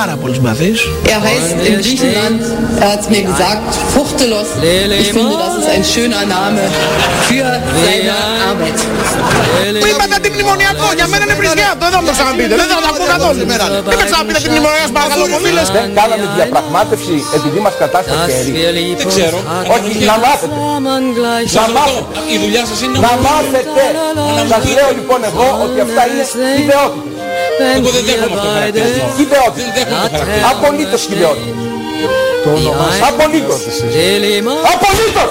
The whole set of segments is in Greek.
πάρα πολύ συμπαθής. Er heißt in Griechenland, er hat mir gesagt, Fuchtelos. Ich finde, das ist ein schöner Name für seine Arbeit. Που είπατε αντιμνημονιακό, για μένα είναι βρισκιάτο, δεν θα μου το ξαναπείτε, δεν θα το ακούω καθόλου σήμερα. Δεν με ξαναπείτε αντιμνημονιακό, παρακαλώ πολύ, λες. Δεν κάναμε διαπραγμάτευση επειδή μας κατάστασε χέρι. Δεν ξέρω. Όχι, να μάθετε. Να μάθετε. Η δουλειά σας είναι Να μάθετε. Σας λέω λοιπόν εγώ ότι αυτά είναι χιδεότητες. Εγώ δεν δέχομαι αυτό το χαρακτηρισμό. Δεν Χιδεότητες. δέχομαι το χαρακτηρισμό. Απολύτως χιδεότητες. Απολύτως.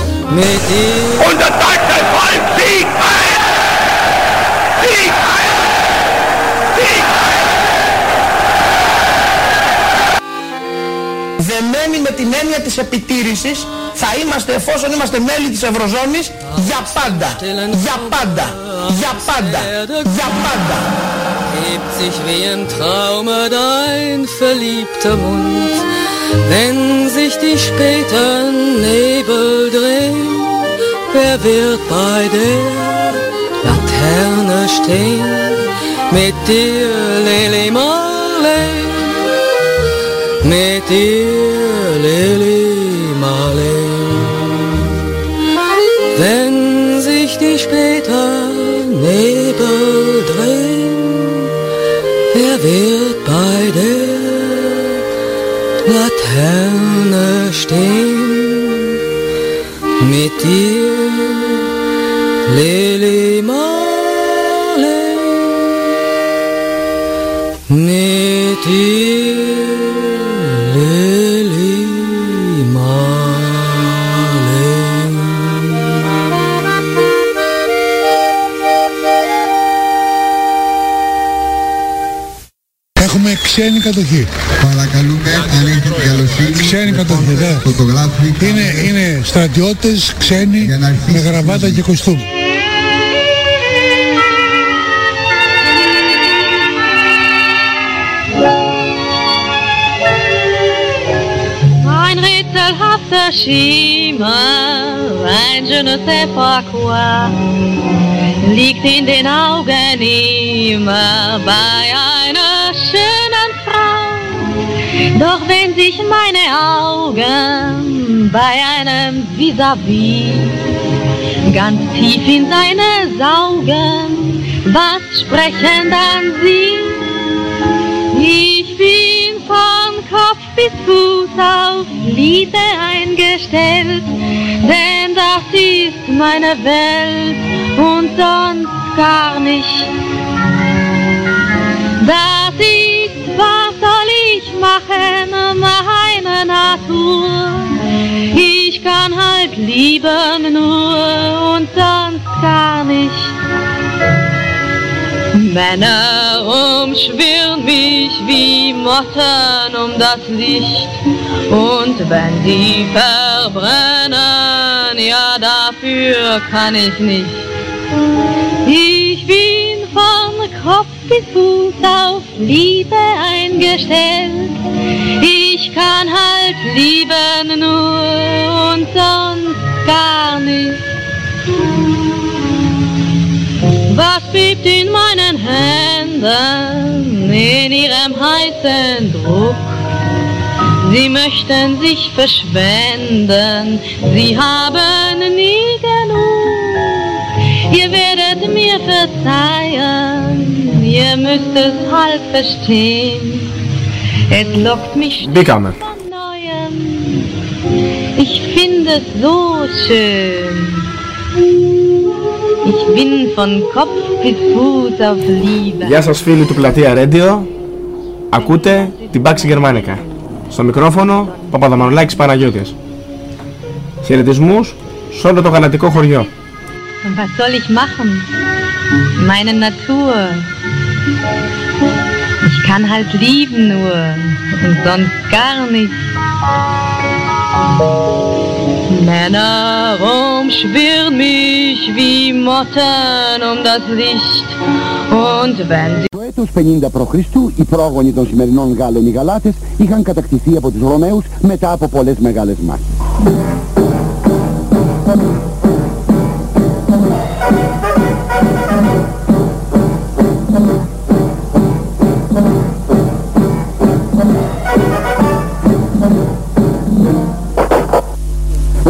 Mit dir Und das deutsche Volk siegt ein! Siegt ein! Siegt Δεμένοι με την έννοια της επιτήρησης θα είμαστε εφόσον είμαστε μέλη της Ευρωζώνης για πάντα. Για πάντα. Για πάντα. Για πάντα. hebt sich wie im Traume dein verliebter Mund. Wenn sich die späten Nebel drehen, wer wird bei der Laterne stehen? Mit dir, Lili Marley, mit dir, Lili Marley. Wenn sich die späten Nebel drehen, Wer wird bei der Laterne stehen? Mit dir, Lili Marley. Mit dir, Lili Έχουμε ξένη κατοχή. Παρακαλούμε αν έχετε την καλοσύνη Ξένη κατοχή, ναι. φωτογράφοι Είναι, είναι στρατιώτες ξένοι Για να αρχίσει με η γραβάτα μουσική. και κοστούμ. Ein rätselhafter Schimmer, ein je ne sais pas quoi, liegt in den Augen immer bei einer schönen Frau. Doch wenn sich meine Augen bei einem vis-à-vis ganz tief in seine saugen, was sprechen dann sie? Ich bin von Kopf bis Fuß auf Liebe eingestellt, denn das ist meine Welt und sonst gar nicht. Lieben nur und sonst gar nicht. Männer umschwirren mich wie Motten um das Licht und wenn die verbrennen, ja dafür kann ich nicht. Ich bin von Kopf bis Fuß auf Liebe eingestellt. Ich kann halt lieben nur und sonst gar nicht. Was bebt in meinen Händen in ihrem heißen Druck? Sie möchten sich verschwenden, sie haben nie genug. Ihr werdet mir verzeihen, ihr müsst es halb verstehen. Es lockt mich Μπήκαμε. von neuem. Ich finde es so schön. Ich bin von Kopf bis Fuß auf Liebe. Γεια σας φίλοι του Πλατεία Radio Ακούτε την Πάξη Γερμανικά Στο μικρόφωνο Παπαδαμανολάκης Παναγιώτης Χαιρετισμούς σε όλο το γαλατικό χωριό Und was soll ich machen? Meine Natur. Ich kann halt lieben nur und sonst gar nicht. Männer umschwirren mich wie Motten um das Licht und wenn sie... Το έτος 50 π.Χ. οι πρόγονοι των σημερινών Γάλλων οι Γαλάτες είχαν κατακτηθεί από τους Ρωμαίους μετά από πολλές μεγάλες μάχες.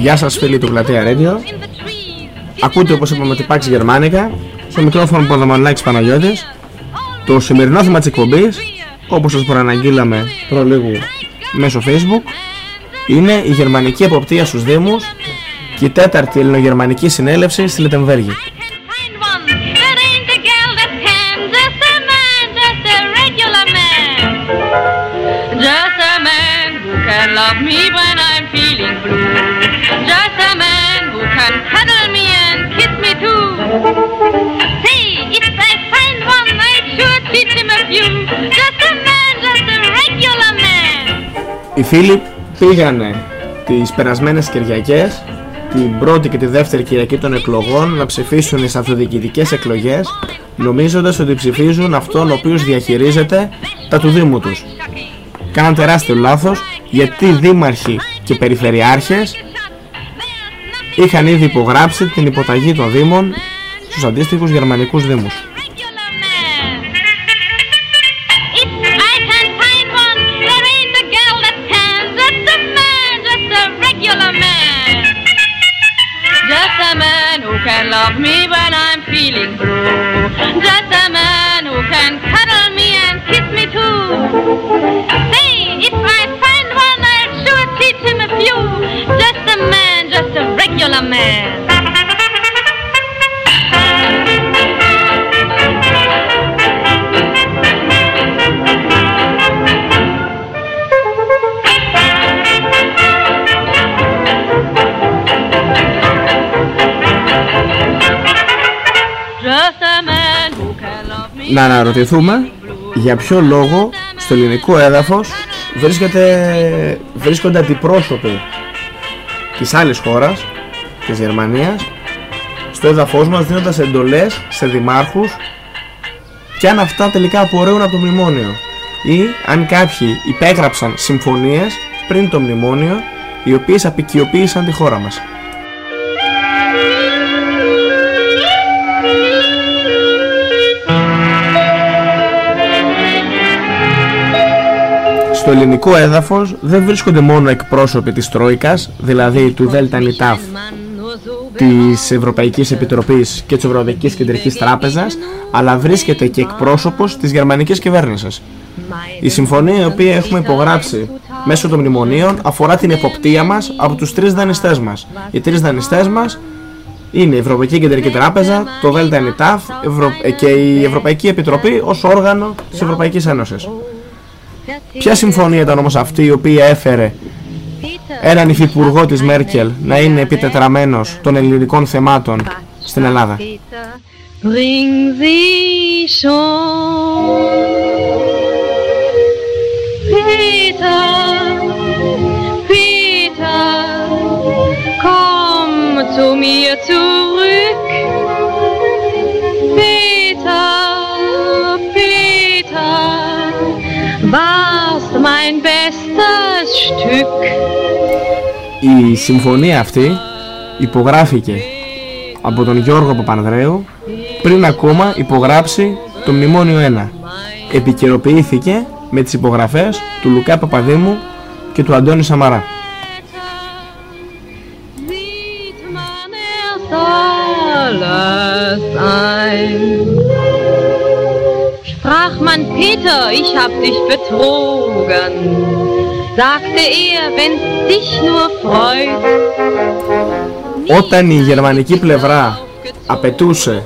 Γεια σας φίλοι του Πλατεία Radio. Ακούτε όπως είπαμε την Pax Γερμανικά Στο μικρόφωνο Ποδομανλάκης Παναγιώτης. Το σημερινό θέμα της εκπομπής Όπως σας προαναγγείλαμε προλίγου μέσω facebook Είναι η γερμανική εποπτεία στους Δήμους Και η τέταρτη ελληνογερμανική συνέλευση στη Λετεμβέργη Οι φίλοι πήγανε τις περασμένες Κυριακές την πρώτη και τη δεύτερη Κυριακή των εκλογών να ψηφίσουν στις αυτοδιοικητικές εκλογές νομίζοντας ότι ψηφίζουν αυτόν ο οποίος διαχειρίζεται τα του Δήμου τους. Κάναν τεράστιο λάθος γιατί οι δήμαρχοι και περιφερειάρχες είχαν ήδη υπογράψει την υποταγή των Δήμων στους αντίστοιχους γερμανικούς Δήμους. Να αναρωτηθούμε για ποιο λόγο στο ελληνικό έδαφος βρίσκεται, βρίσκονται αντιπρόσωποι της άλλης χώρας, της Γερμανίας, στο έδαφος μας δίνοντας εντολές σε δημάρχους και αν αυτά τελικά απορρέουν από το μνημόνιο ή αν κάποιοι υπέγραψαν συμφωνίες πριν το μνημόνιο οι οποίες απεικιοποίησαν τη χώρα μας. Στο ελληνικό έδαφος δεν βρίσκονται μόνο εκπρόσωποι της Τρόικας, δηλαδή του ΔΝΤ της Ευρωπαϊκής Επιτροπής και της Ευρωπαϊκής Κεντρικής Τράπεζας, αλλά βρίσκεται και εκπρόσωπος της γερμανικής κυβέρνησης. Η συμφωνία η οποία έχουμε υπογράψει μέσω των μνημονίων αφορά την εποπτεία μας από τους τρεις δανειστές μας. Οι τρεις δανειστές μας είναι η Ευρωπαϊκή Κεντρική Τράπεζα, το ΔΝΤ Ευρω... και η Ευρωπαϊκή Επιτροπή ως όργανο της Ευρωπαϊκής Ένωσης. Ποια συμφωνία ήταν όμως αυτή η οποία έφερε έναν υφυπουργό της Μέρκελ να είναι επιτετραμένος των ελληνικών θεμάτων στην Ελλάδα; Bring sie schon. Peter, Peter, komm zu mir zurück. Mein bestes Stück. Η συμφωνία αυτή υπογράφηκε από τον Γιώργο Παπανδρέου πριν ακόμα υπογράψει το Μνημόνιο 1. Επικαιροποιήθηκε με τις υπογραφές του Λουκά Παπαδήμου και του Αντώνη Σαμαρά. Man Peter, ich hab dich betrogen, sagte er, wenn's dich nur freut. Όταν η γερμανική πλευρά απαιτούσε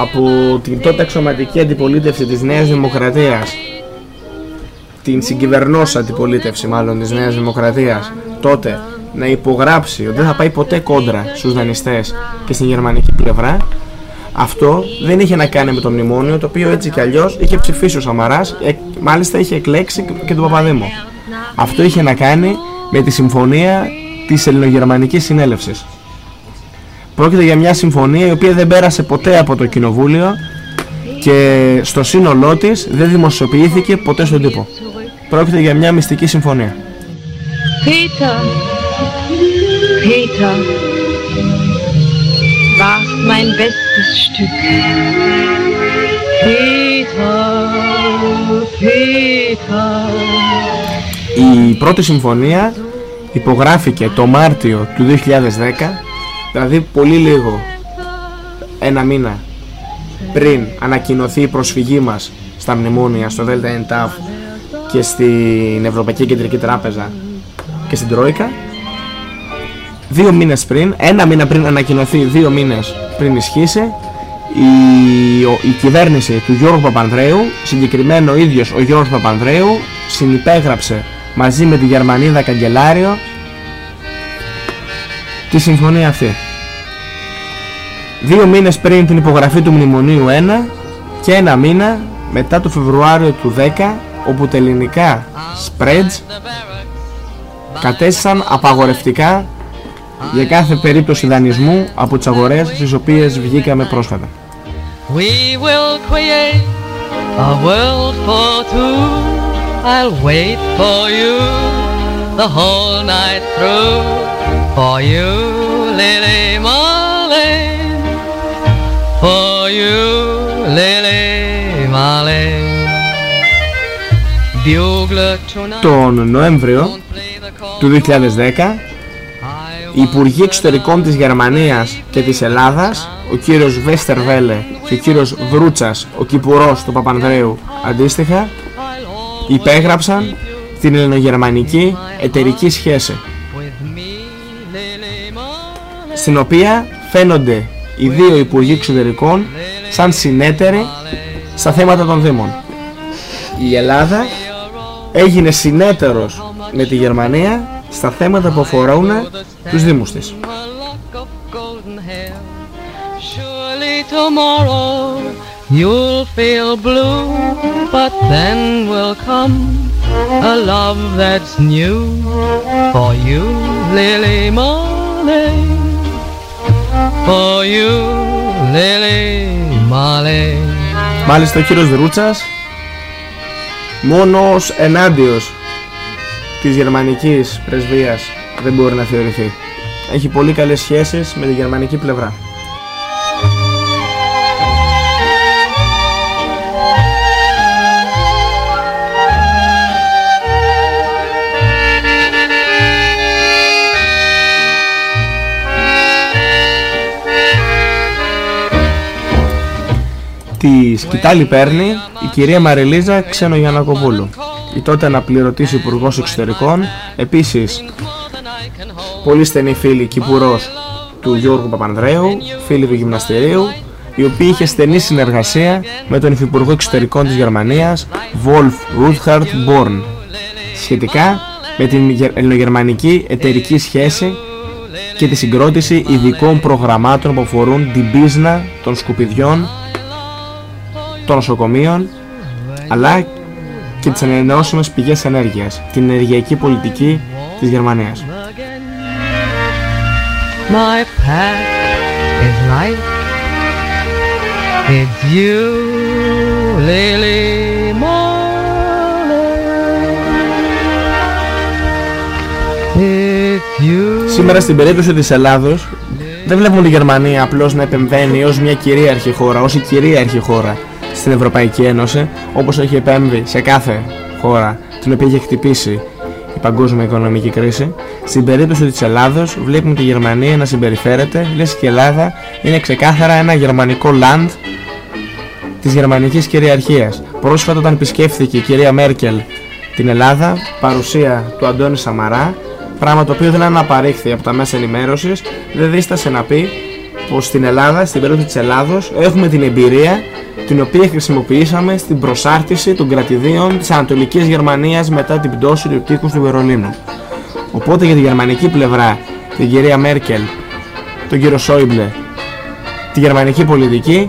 από την τότε αξιωματική αντιπολίτευση της Νέας Δημοκρατίας την συγκυβερνόσα αντιπολίτευση μάλλον της Νέας Δημοκρατίας τότε να υπογράψει ότι δεν θα πάει ποτέ κόντρα στους δανειστές και στην γερμανική πλευρά αυτό δεν είχε να κάνει με το μνημόνιο το οποίο έτσι κι αλλιώς είχε ψηφίσει ο Σαμαράς ε, μάλιστα είχε εκλέξει και τον Παπαδήμο αυτό είχε να κάνει με τη συμφωνία της ελληνογερμανικής συνέλευσης Πρόκειται για μια συμφωνία η οποία δεν πέρασε ποτέ από το κοινοβούλιο και στο σύνολό της δεν δημοσιοποιήθηκε ποτέ στον τύπο. Πρόκειται για μια μυστική συμφωνία. Peter, Peter, warst mein bestes Stück. Peter, Peter. Η πρώτη συμφωνία υπογράφηκε το Μάρτιο του 2010, δηλαδή πολύ λίγο, ένα μήνα πριν ανακοινωθεί η προσφυγή μας στα μνημόνια, στο ΔΕΛΤΑ ΕΝΤΑΦ και στην Ευρωπαϊκή Κεντρική Τράπεζα και στην Τρόικα. Δύο μήνες πριν, ένα μήνα πριν ανακοινωθεί, δύο μήνες πριν ισχύσει, η, ο- η κυβέρνηση του Γιώργου Παπανδρέου, συγκεκριμένο ο ίδιος ο Γιώργος Παπανδρέου, συνυπέγραψε μαζί με τη Γερμανίδα Καγκελάριο τη συμφωνία αυτή. Δύο μήνες πριν την υπογραφή του Μνημονίου 1 και ένα μήνα μετά το Φεβρουάριο του 10 όπου τα ελληνικά spreads κατέστησαν απαγορευτικά για κάθε περίπτωση δανεισμού από τις αγορές στις οποίες βγήκαμε πρόσφατα. We will create a world for two. I'll wait for you the whole night through. For you, Lily Marlene. For you, Lily Marlene. Bugle tonight. Τον Νοέμβριο του 2010 οι Υπουργοί Εξωτερικών της Γερμανίας και της Ελλάδας, ο κύριος Βέστερβέλε και ο κύριος Βρούτσας, ο Κυπουρός του Παπανδρέου αντίστοιχα, υπέγραψαν την ελληνογερμανική εταιρική σχέση, στην οποία φαίνονται οι δύο Υπουργοί Εξωτερικών σαν συνέτεροι στα θέματα των Δήμων. Η Ελλάδα έγινε συνέτερος με τη Γερμανία στα θέματα που αφορούν τους Δήμους της. Surely tomorrow you'll feel blue, but then will come a love that's new for you, Lily Marley. For you, Lily Marley. Μάλιστα ο κύριος Δρούτσας μόνο ως ενάντιος της γερμανικής πρεσβείας δεν μπορεί να θεωρηθεί. Έχει πολύ καλές σχέσεις με τη γερμανική πλευρά. Τη σκητάλη παίρνει η κυρία Μαριλίζα Ξενογιανακοπούλου, η τότε αναπληρωτής Υπουργός Εξωτερικών, επίσης πολύ στενή φίλη Κυπουρός του Γιώργου Παπανδρέου, φίλη του Γυμναστηρίου, η οποία είχε στενή συνεργασία με τον Υφυπουργό Εξωτερικών της Γερμανίας, Wolf Ruthard Born, σχετικά με την γε- ελληνογερμανική εταιρική σχέση και τη συγκρότηση ειδικών προγραμμάτων που αφορούν την πίσνα των σκουπιδιών των νοσοκομείων αλλά και τις ανανεώσιμες πηγές ενέργειας, την ενεργειακή πολιτική της Γερμανίας. Σήμερα στην περίπτωση της Ελλάδος δεν βλέπουμε τη Γερμανία απλώς να επεμβαίνει ως μια κυρίαρχη χώρα, ως η κυρίαρχη χώρα στην Ευρωπαϊκή Ένωση, όπως έχει επέμβει σε κάθε χώρα την οποία έχει χτυπήσει η παγκόσμια οικονομική κρίση. Στην περίπτωση της Ελλάδος βλέπουμε τη Γερμανία να συμπεριφέρεται, λες και η Ελλάδα είναι ξεκάθαρα ένα γερμανικό land της γερμανικής κυριαρχίας. Πρόσφατα όταν επισκέφθηκε η κυρία Μέρκελ την Ελλάδα, παρουσία του Αντώνη Σαμαρά, πράγμα το οποίο δεν αναπαρήχθη από τα μέσα ενημέρωσης, δεν δίστασε να πει πως στην Ελλάδα, στην περίπτωση της Ελλάδος, έχουμε την εμπειρία την οποία χρησιμοποιήσαμε στην προσάρτηση των κρατηδίων της Ανατολικής Γερμανίας μετά την πτώση του τείχους του Βερολίνου. Οπότε για τη γερμανική πλευρά, την κυρία Μέρκελ, τον κύριο Σόιμπλε, τη γερμανική πολιτική,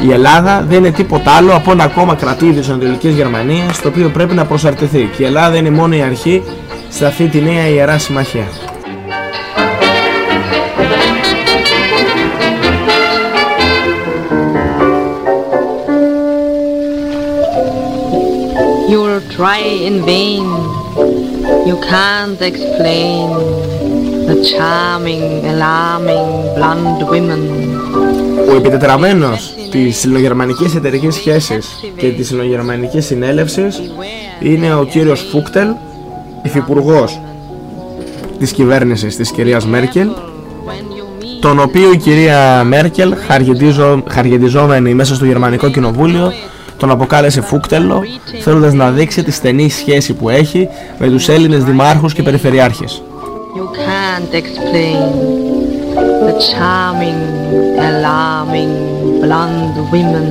η Ελλάδα δεν είναι τίποτα άλλο από ένα ακόμα κρατήδιο της Ανατολικής Γερμανίας το οποίο πρέπει να προσαρτηθεί και η Ελλάδα είναι μόνο η αρχή σε αυτή τη νέα ιερά συμμαχία. Try in vain. You can't explain the charming, alarming blonde women. Ο επιτετραμένος της ελληνογερμανικής εταιρικής σχέσης και της ελληνογερμανικής συνέλευσης είναι ο κύριος Φούκτελ, υφυπουργός της κυβέρνησης της κυρίας Μέρκελ τον οποίο η κυρία Μέρκελ χαργεντιζο, χαργεντιζόμενη μέσα στο γερμανικό κοινοβούλιο τον αποκάλεσε Φούκτελο θέλοντας να δείξει τη στενή σχέση που έχει με τους Έλληνες δημάρχους και περιφερειάρχες. You can't explain the charming, alarming blonde women.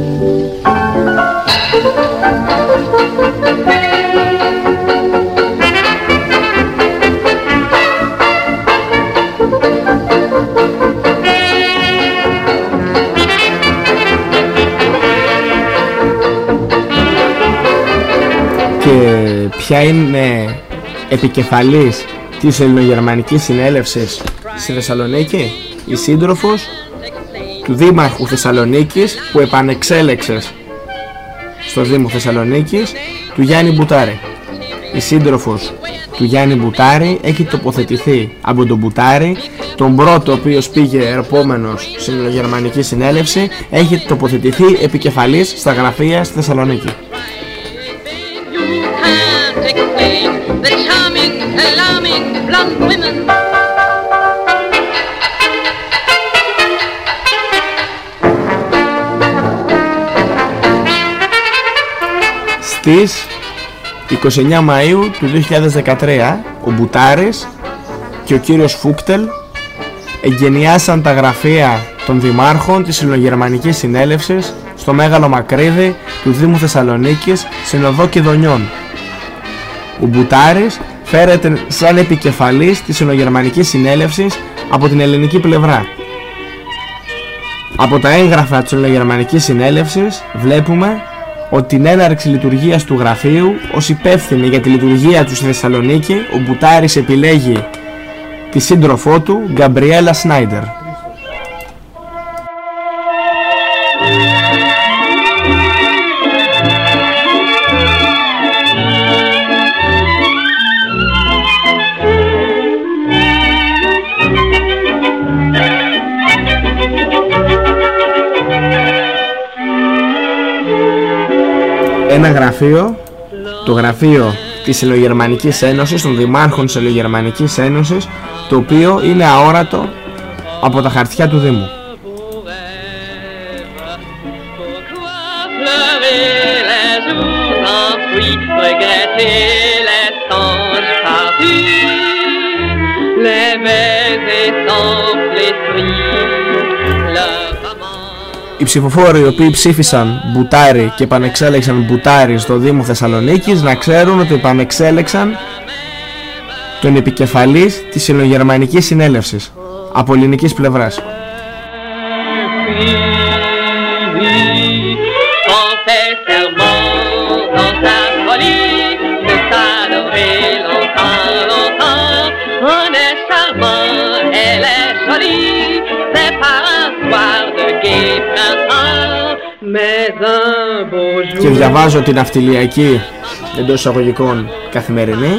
Ποια είναι επικεφαλής της ελληνογερμανικής συνέλευσης στη Θεσσαλονίκη η σύντροφος του Δήμαρχου Θεσσαλονίκης που επανεξέλεξες στο Δήμο Θεσσαλονίκης του Γιάννη Μπουτάρη. Η σύντροφος του Γιάννη Μπουτάρη έχει τοποθετηθεί από τον Μπουτάρη. Τον πρώτο ο οποίος πήγε ερπόμενος στην ελληνογερμανική συνέλευση έχει τοποθετηθεί επικεφαλής στα γραφεία στη Θεσσαλονίκη blonde women. Στις 29 Μαΐου του 2013 ο Μπουτάρης και ο κύριος Φούκτελ εγκαινιάσαν τα γραφεία των δημάρχων της Συλλογερμανικής Συνέλευσης στο Μέγαλο Μακρύδι του Δήμου Θεσσαλονίκης στην οδό Κιδωνιών. Ο Μπουτάρης φέρεται σαν επικεφαλής της Συλλογερμανικής Συνέλευσης από την ελληνική πλευρά. Από τα έγγραφα της Συλλογερμανικής Συνέλευσης βλέπουμε ότι την έναρξη λειτουργίας του γραφείου ως υπεύθυνη για τη λειτουργία τους στη Θεσσαλονίκη ο Μπουτάρης επιλέγει τη σύντροφό του Γκαμπριέλα Σνάιντερ. Γραφείο, το γραφείο της Ελληνογερμανικής Ένωσης, των δημάρχων της Ελληνογερμανικής Ένωσης, το οποίο είναι αόρατο από τα χαρτιά του Δήμου. Pleurer les Οι ψηφοφόροι οι οποίοι ψήφισαν Μπουτάρι και επανεξέλεξαν Μπουτάρι στο Δήμο Θεσσαλονίκης να ξέρουν ότι επανεξέλεξαν τον επικεφαλής της Ελληνογερμανικής Συνέλευσης από ελληνικής πλευράς. Και διαβάζω την ναυτιλιακή εντός εισαγωγικών καθημερινή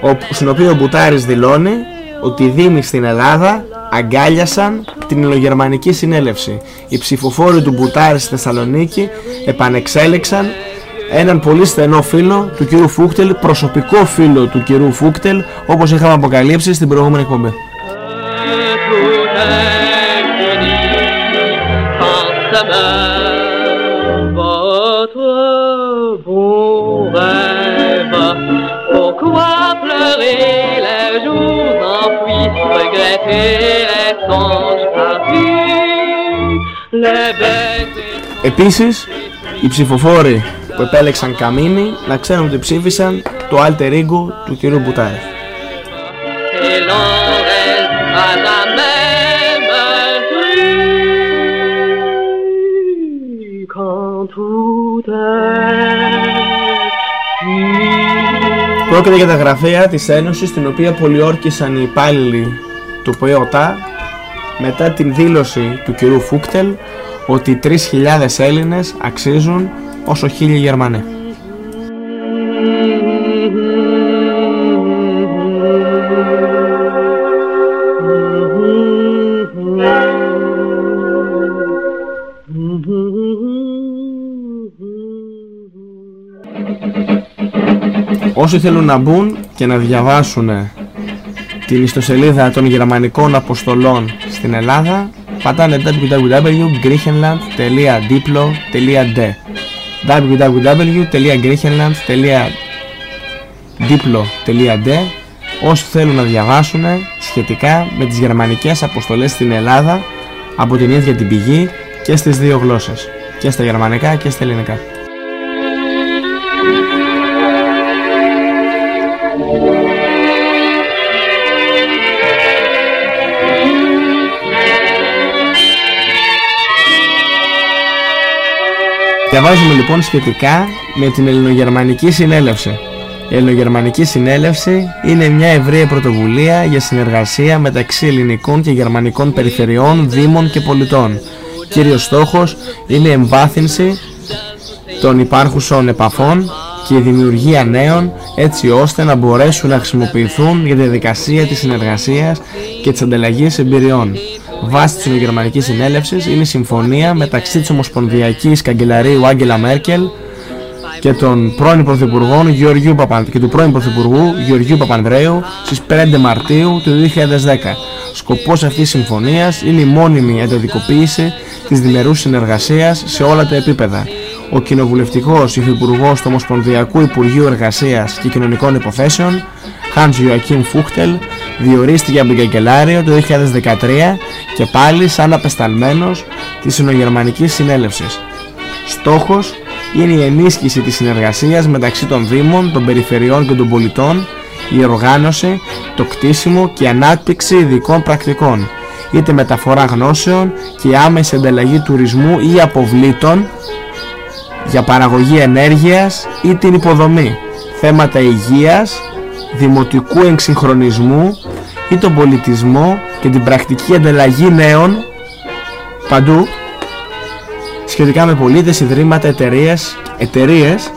όπου- στην οποία ο Μπουτάρης δηλώνει ότι οι Δήμοι στην Ελλάδα αγκάλιασαν την Ελληνογερμανική Συνέλευση. Οι ψηφοφόροι του Μπουτάρη στη Θεσσαλονίκη επανεξέλεξαν έναν πολύ στενό φίλο του κυρίου Φούκτελ, προσωπικό φίλο του κυρίου Φούκτελ, όπως είχαμε αποκαλύψει στην προηγούμενη εκπομπή. Επίσης, οι ψηφοφόροι που επέλεξαν Καμίνη να ξέρουν ότι ψήφισαν το alter ego του κ. Μπουτάρη. Πρόκειται για τα γραφεία της Ένωσης την οποία πολιόρκησαν οι υπάλληλοι του ΠΟΕΟΤΑ μετά την δήλωση του κ. Φούκτελ ότι 3.000 Έλληνες αξίζουν όσο χίλιοι Γερμανοί. Όσοι θέλουν να μπουν και να διαβάσουν την ιστοσελίδα των γερμανικών αποστολών στην Ελλάδα πατάνε www.griechenland.diplo.de www.griechenland.diplo.de όσοι θέλουν να διαβάσουν σχετικά με τις γερμανικές αποστολές στην Ελλάδα από την ίδια την πηγή και στις δύο γλώσσες και στα γερμανικά και στα ελληνικά. Διαβάζουμε λοιπόν σχετικά με την Ελληνογερμανική Συνέλευση. Η Ελληνογερμανική Συνέλευση είναι μια ευρεία πρωτοβουλία για συνεργασία μεταξύ ελληνικών και γερμανικών περιφερειών, δήμων και πολιτών. Κύριος στόχος είναι η εμβάθυνση των υπάρχουσων επαφών και η δημιουργία νέων έτσι ώστε να μπορέσουν να χρησιμοποιηθούν για τη διαδικασία της συνεργασίας και της ανταλλαγής εμπειριών βάση της Γερμανικής Συνέλευσης είναι η συμφωνία μεταξύ της Ομοσπονδιακής Καγκελαρίου Άγγελα Μέρκελ και, των πρώην Πρωθυπουργών Γεωργίου και του πρώην Πρωθυπουργού Γεωργίου Παπανδρέου στις 5 Μαρτίου του 2010. Σκοπός αυτής της συμφωνίας είναι η μόνιμη εντοδικοποίηση της διμερούς συνεργασίας σε όλα τα επίπεδα. Ο κοινοβουλευτικός υφυπουργός του Ομοσπονδιακού Υπουργείου Εργασίας και Κοινωνικών Υποθέσεων Hans Joachim Fuchtel διορίστηκε από τον Καγκελάριο το 2013 και πάλι σαν απεσταλμένος της Συνογερμανικής Συνέλευσης. Στόχος είναι η ενίσχυση της συνεργασίας μεταξύ των Δήμων, των Περιφερειών και των πολιτών, η οργάνωση, το κτίσιμο και η ανάπτυξη ειδικών πρακτικών, είτε μεταφορά γνώσεων και η άμεση ανταλλαγή τουρισμού ή αποβλήτων για παραγωγή ενέργειας ή την υποδομή, θέματα υγείας, δημοτικού εξυγχρονισμού ή τον πολιτισμό και την πρακτική ανταλλαγή νέων παντού σχετικά με πολίτες, ιδρύματα, εταιρείες, εταιρείες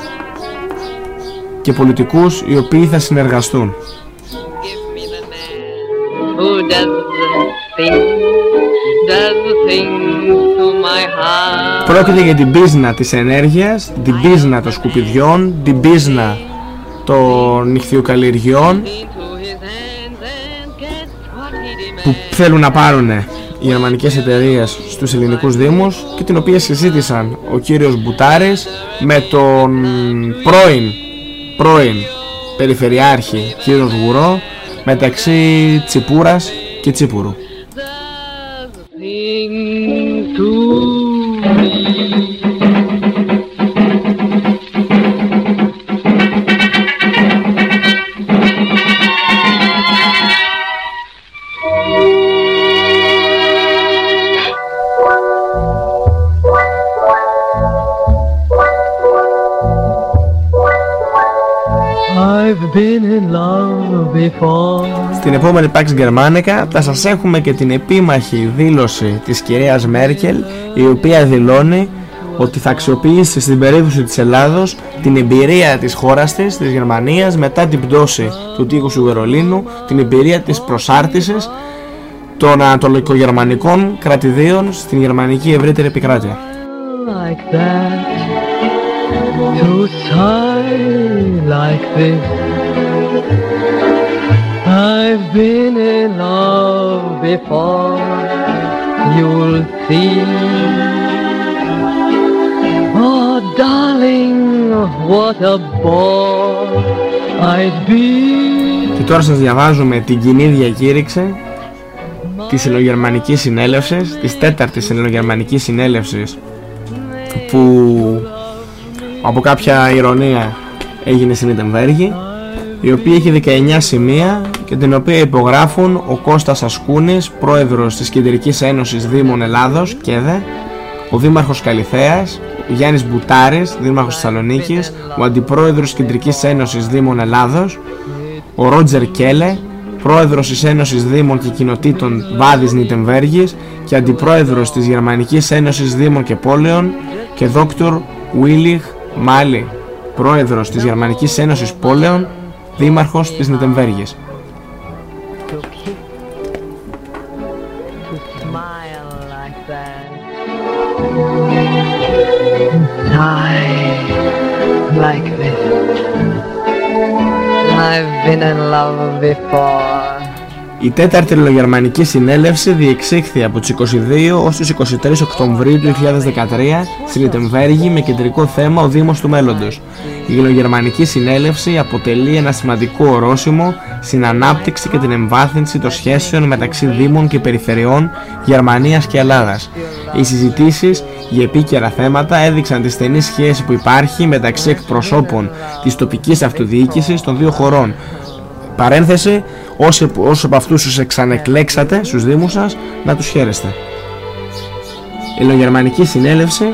και πολιτικούς οι οποίοι θα συνεργαστούν. Πρόκειται για την πίσνα της ενέργειας, την πίσνα των σκουπιδιών, την πίσνα των νυχθειοκαλλιεργειών που θέλουν να πάρουν οι γερμανικές εταιρείες στους ελληνικούς δήμους και την οποία συζήτησαν ο κύριος Μπουτάρης με τον πρώην, πρώην περιφερειάρχη κύριος Γουρό μεταξύ Τσιπούρας και Τσίπουρου. Στην επόμενη Pax Germanica θα σας έχουμε και την επίμαχη δήλωση της κυρίας Μέρκελ η οποία δηλώνει ότι θα αξιοποιήσει στην περίπτωση της Ελλάδος την εμπειρία της χώρας της, της Γερμανίας μετά την πτώση του τείχους του Βερολίνου, την εμπειρία της προσάρτησης των ανατολικογερμανικών κρατηδίων στην γερμανική ευρύτερη επικράτεια. like that to sigh like this I've been in love before you'll see. Oh darling what a bore I'd be. Και τώρα σας διαβάζουμε την κοινή διακήρυξη της Ελληνογερμανικής Συνέλευσης, της τέταρτης Ελληνογερμανικής Συνέλευσης που από κάποια ηρωνία έγινε στην Ιτεμβέργη η οποία έχει 19 σημεία και την οποία υπογράφουν ο Κώστας Ασκούνης, πρόεδρος της Κεντρικής Ένωσης Δήμων Ελλάδος ΚΕΔΕ, ο Δήμαρχος Καλυθέας, ο Γιάννης Μπουτάρης, Δήμαρχος Θεσσαλονίκης, ο Αντιπρόεδρος της Κεντρικής Ένωσης Δήμων Ελλάδος, ο Ρότζερ Κέλε, πρόεδρος της Ένωσης Δήμων και Κοινοτήτων Βάδης Νιτεμβέργης και αντιπρόεδρος της Γερμανικής Ένωσης Δήμων και Πόλεων και δόκτωρ Βίλιχ Μάλι, πρόεδρος της Γερμανικής Ένωσης Πόλεων, δήμαρχος της Νιτεμβέργης. Love before Η τέταρτη Ελληνογερμανική Συνέλευση διεξήχθη από τις 22 ως τις 23 Οκτωβρίου του 2013 στην Λιτεμβέργη με κεντρικό θέμα ο Δήμος του Μέλλοντος. Η Ελληνογερμανική Συνέλευση αποτελεί ένα σημαντικό ορόσημο στην ανάπτυξη και την εμβάθυνση των σχέσεων μεταξύ Δήμων και Περιφερειών Γερμανίας και Ελλάδας. Οι συζητήσεις για επίκαιρα θέματα έδειξαν τη στενή σχέση που υπάρχει μεταξύ εκπροσώπων της τοπικής αυτοδιοίκησης των δύο χωρών Παρένθεση, όσοι, όσοι από αυτούς τους εξανεκλέξατε στους δήμους σας, να τους χαίρεστε. Η Ελληνογερμανική Συνέλευση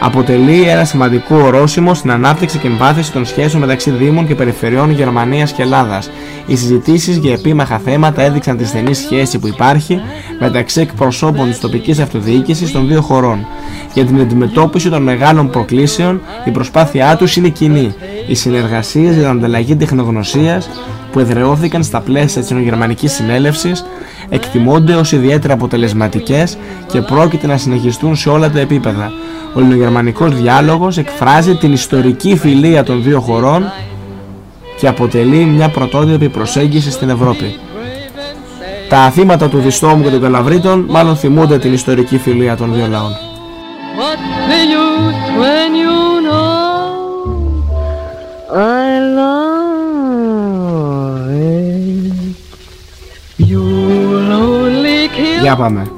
αποτελεί ένα σημαντικό ορόσημο στην ανάπτυξη και εμβάθυνση των σχέσεων μεταξύ Δήμων και Περιφερειών Γερμανίας και Ελλάδας. Οι συζητήσεις για επίμαχα θέματα έδειξαν τη στενή σχέση που υπάρχει μεταξύ εκπροσώπων της τοπικής αυτοδιοίκησης των δύο χωρών. Για την αντιμετώπιση των μεγάλων προκλήσεων, η προσπάθειά τους είναι κοινή. Οι συνεργασίες για την ανταλλαγή τεχνογνωσίας, που εδραιώθηκαν στα πλαίσια της Γερμανικής Συνέλευσης εκτιμώνται ως ιδιαίτερα αποτελεσματικές και πρόκειται να συνεχιστούν σε όλα τα επίπεδα. Ο ελληνογερμανικός διάλογος εκφράζει την ιστορική φιλία των δύο χωρών και αποτελεί μια πρωτότυπη προσέγγιση στην Ευρώπη. Τα θύματα του Διστόμου και των Καλαβρίτων μάλλον θυμούνται την ιστορική φιλία των δύο λαών. Για πάμε.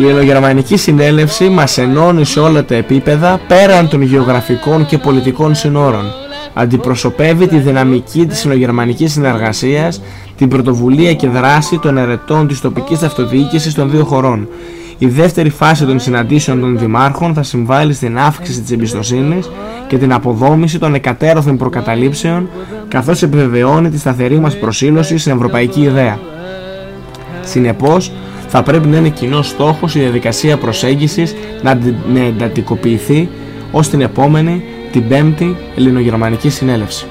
Η Ελληνογερμανική Συνέλευση μας ενώνει σε όλα τα επίπεδα πέραν των γεωγραφικών και πολιτικών συνόρων. Αντιπροσωπεύει τη δυναμική της Ελληνογερμανικής Συνεργασίας, την πρωτοβουλία και δράση των ερετών της τοπικής αυτοδιοίκησης των δύο χωρών. Η δεύτερη φάση των συναντήσεων των δημάρχων θα συμβάλλει στην αύξηση της εμπιστοσύνης και την αποδόμηση των εκατέρωθων προκαταλήψεων, καθώς επιβεβαιώνει τη σταθερή μας προσήλωση στην ευρωπαϊκή ιδέα. Συνεπώς, θα πρέπει να είναι κοινός στόχος η διαδικασία προσέγγισης να εντατικοποιηθεί ως την επόμενη, την πέμπτη Ελληνογερμανική Συνέλευση.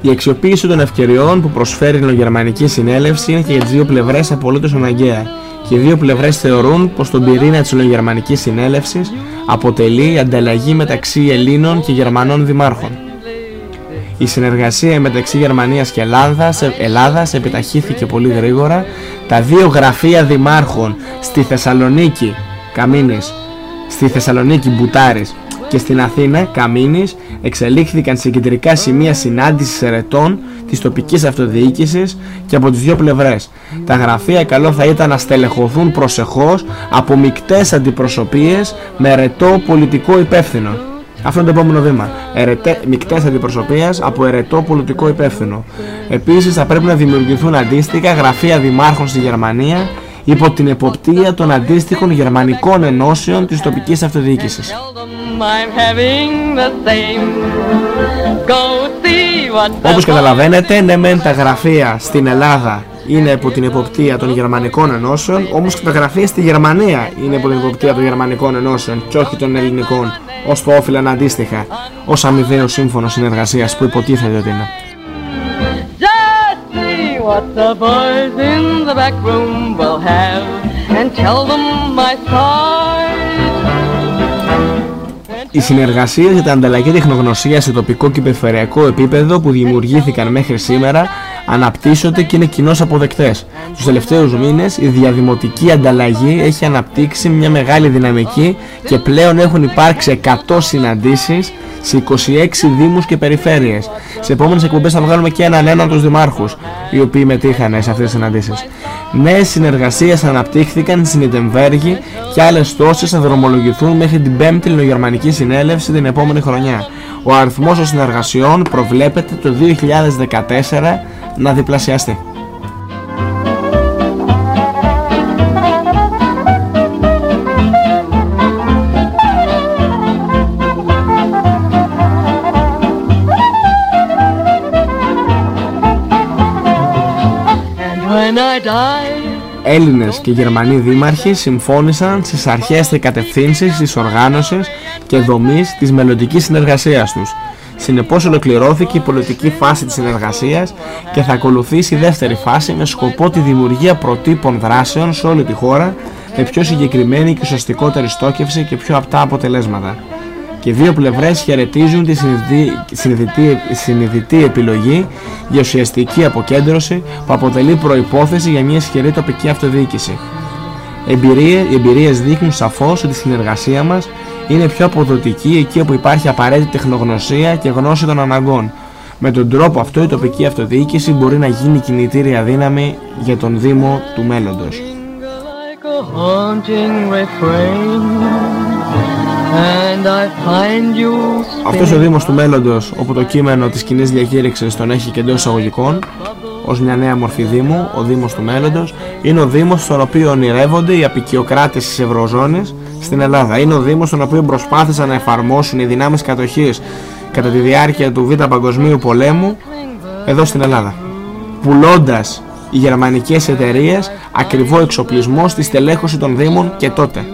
Η αξιοποίηση των ευκαιριών που προσφέρει η Ελληνογερμανική Συνέλευση είναι και για τις δύο πλευρές απολύτως αναγκαία και οι δύο πλευρές θεωρούν πως τον πυρήνα της Ελληνογερμανικής Συνέλευσης αποτελεί η ανταλλαγή μεταξύ Ελλήνων και Γερμανών δημάρχων. Η συνεργασία μεταξύ Γερμανίας και Ελλάδας, Ελλάδας επιταχύθηκε πολύ γρήγορα. Τα δύο γραφεία δημάρχων στη Θεσσαλονίκη, Καμίνης, στη Θεσσαλονίκη Μπουτάρης και στην Αθήνα, Καμίνης, εξελίχθηκαν σε κεντρικά σημεία συνάντησης ερετών της τοπικής αυτοδιοίκησης και από τις δύο πλευρές. Τα γραφεία καλό θα ήταν να στελεχωθούν προσεχώς από μικτές αντιπροσωπείες με ερετό πολιτικό υπεύθυνο. Αυτό είναι το επόμενο βήμα. Ερετέ, μικτές αντιπροσωπείες από ερετό πολιτικό υπεύθυνο. Επίσης θα πρέπει να δημιουργηθούν αντίστοιχα γραφεία δημάρχων στη Γερμανία υπό την εποπτεία των αντίστοιχων γερμανικών ενώσεων της τοπικής αυτοδιοίκησης. I'm having the same. Go see what the Όπως καταλαβαίνετε, ναι μεν τα γραφεία στην Ελλάδα είναι υπό την εποπτεία των γερμανικών ενώσεων, όμως και τα γραφεία στη Γερμανία είναι υπό την εποπτεία των γερμανικών ενώσεων και όχι των ελληνικών, ως το όφυλαν αντίστοιχα, ως αμοιβαίο σύμφωνο συνεργασίας που υποτίθεται ότι είναι. Just see what the boys in the back room will have and tell them my side. Οι συνεργασίε για την ανταλλαγή τεχνογνωσίας σε τοπικό και περιφερειακό επίπεδο που δημιουργήθηκαν μέχρι σήμερα αναπτύσσονται και είναι κοινώς αποδεκτές. Τους τελευταίους μήνες η διαδημοτική ανταλλαγή έχει αναπτύξει μια μεγάλη δυναμική και πλέον έχουν υπάρξει 100 συναντήσεις σε 26 δήμους και περιφέρειες. Σε επόμενες εκπομπές θα βγάλουμε και έναν έναν τους δημάρχους οι οποίοι μετήχαν σε αυτές τις συναντήσεις. Νέες συνεργασίες αναπτύχθηκαν στην Ιτεμβέργη και άλλες τόσες θα δρομολογηθούν μέχρι την 5η Ελληνογερμανική Συνέλευση την επόμενη χρονιά. Ο αριθμός των συνεργασιών προβλέπεται το 2014 να διπλασιαστεί. And when I die, Έλληνες και Γερμανοί δήμαρχοι συμφώνησαν στις αρχές και κατευθύνσεις της οργάνωσης και δομής της μελλοντικής συνεργασίας τους. Συνεπώς ολοκληρώθηκε η πολιτική φάση της συνεργασίας και θα ακολουθήσει η δεύτερη φάση με σκοπό τη δημιουργία προτύπων δράσεων σε όλη τη χώρα με πιο συγκεκριμένη και ουσιαστικότερη στόχευση και πιο απτά αποτελέσματα. Και οι δύο πλευρές χαιρετίζουν τη συνειδητή, συνειδητή, συνειδητή επιλογή για ουσιαστική αποκέντρωση που αποτελεί προϋπόθεση για μια ισχυρή τοπική αυτοδιοίκηση. Εμπειρίες, οι εμπειρίες δείχνουν σαφώς ότι η συνεργασία μας είναι πιο αποδοτική εκεί όπου υπάρχει απαραίτητη τεχνογνωσία και γνώση των αναγκών. Με τον τρόπο αυτό η τοπική αυτοδιοίκηση μπορεί να γίνει κινητήρια δύναμη για τον Δήμο του μέλλοντος. like a haunting refrain. And I find you Αυτός ο Δήμος του μέλλοντος, όπου το κείμενο της κοινής διακήρυξης τον έχει και εντός εισαγωγικών, ως μια νέα μορφή Δήμου, ο Δήμος του μέλλοντος, είναι ο Δήμος στον οποίο ονειρεύονται οι απεικιοκράτες της Ευρωζώνης στην Ελλάδα. Είναι ο Δήμος στον οποίο προσπάθησαν να εφαρμόσουν οι δυνάμεις κατοχής κατά τη διάρκεια του Β' Παγκοσμίου Πολέμου εδώ στην Ελλάδα. Πουλώντας οι γερμανικές εταιρείες ακριβό εξοπλισμό στη στελέχωση των Δήμων και τότε.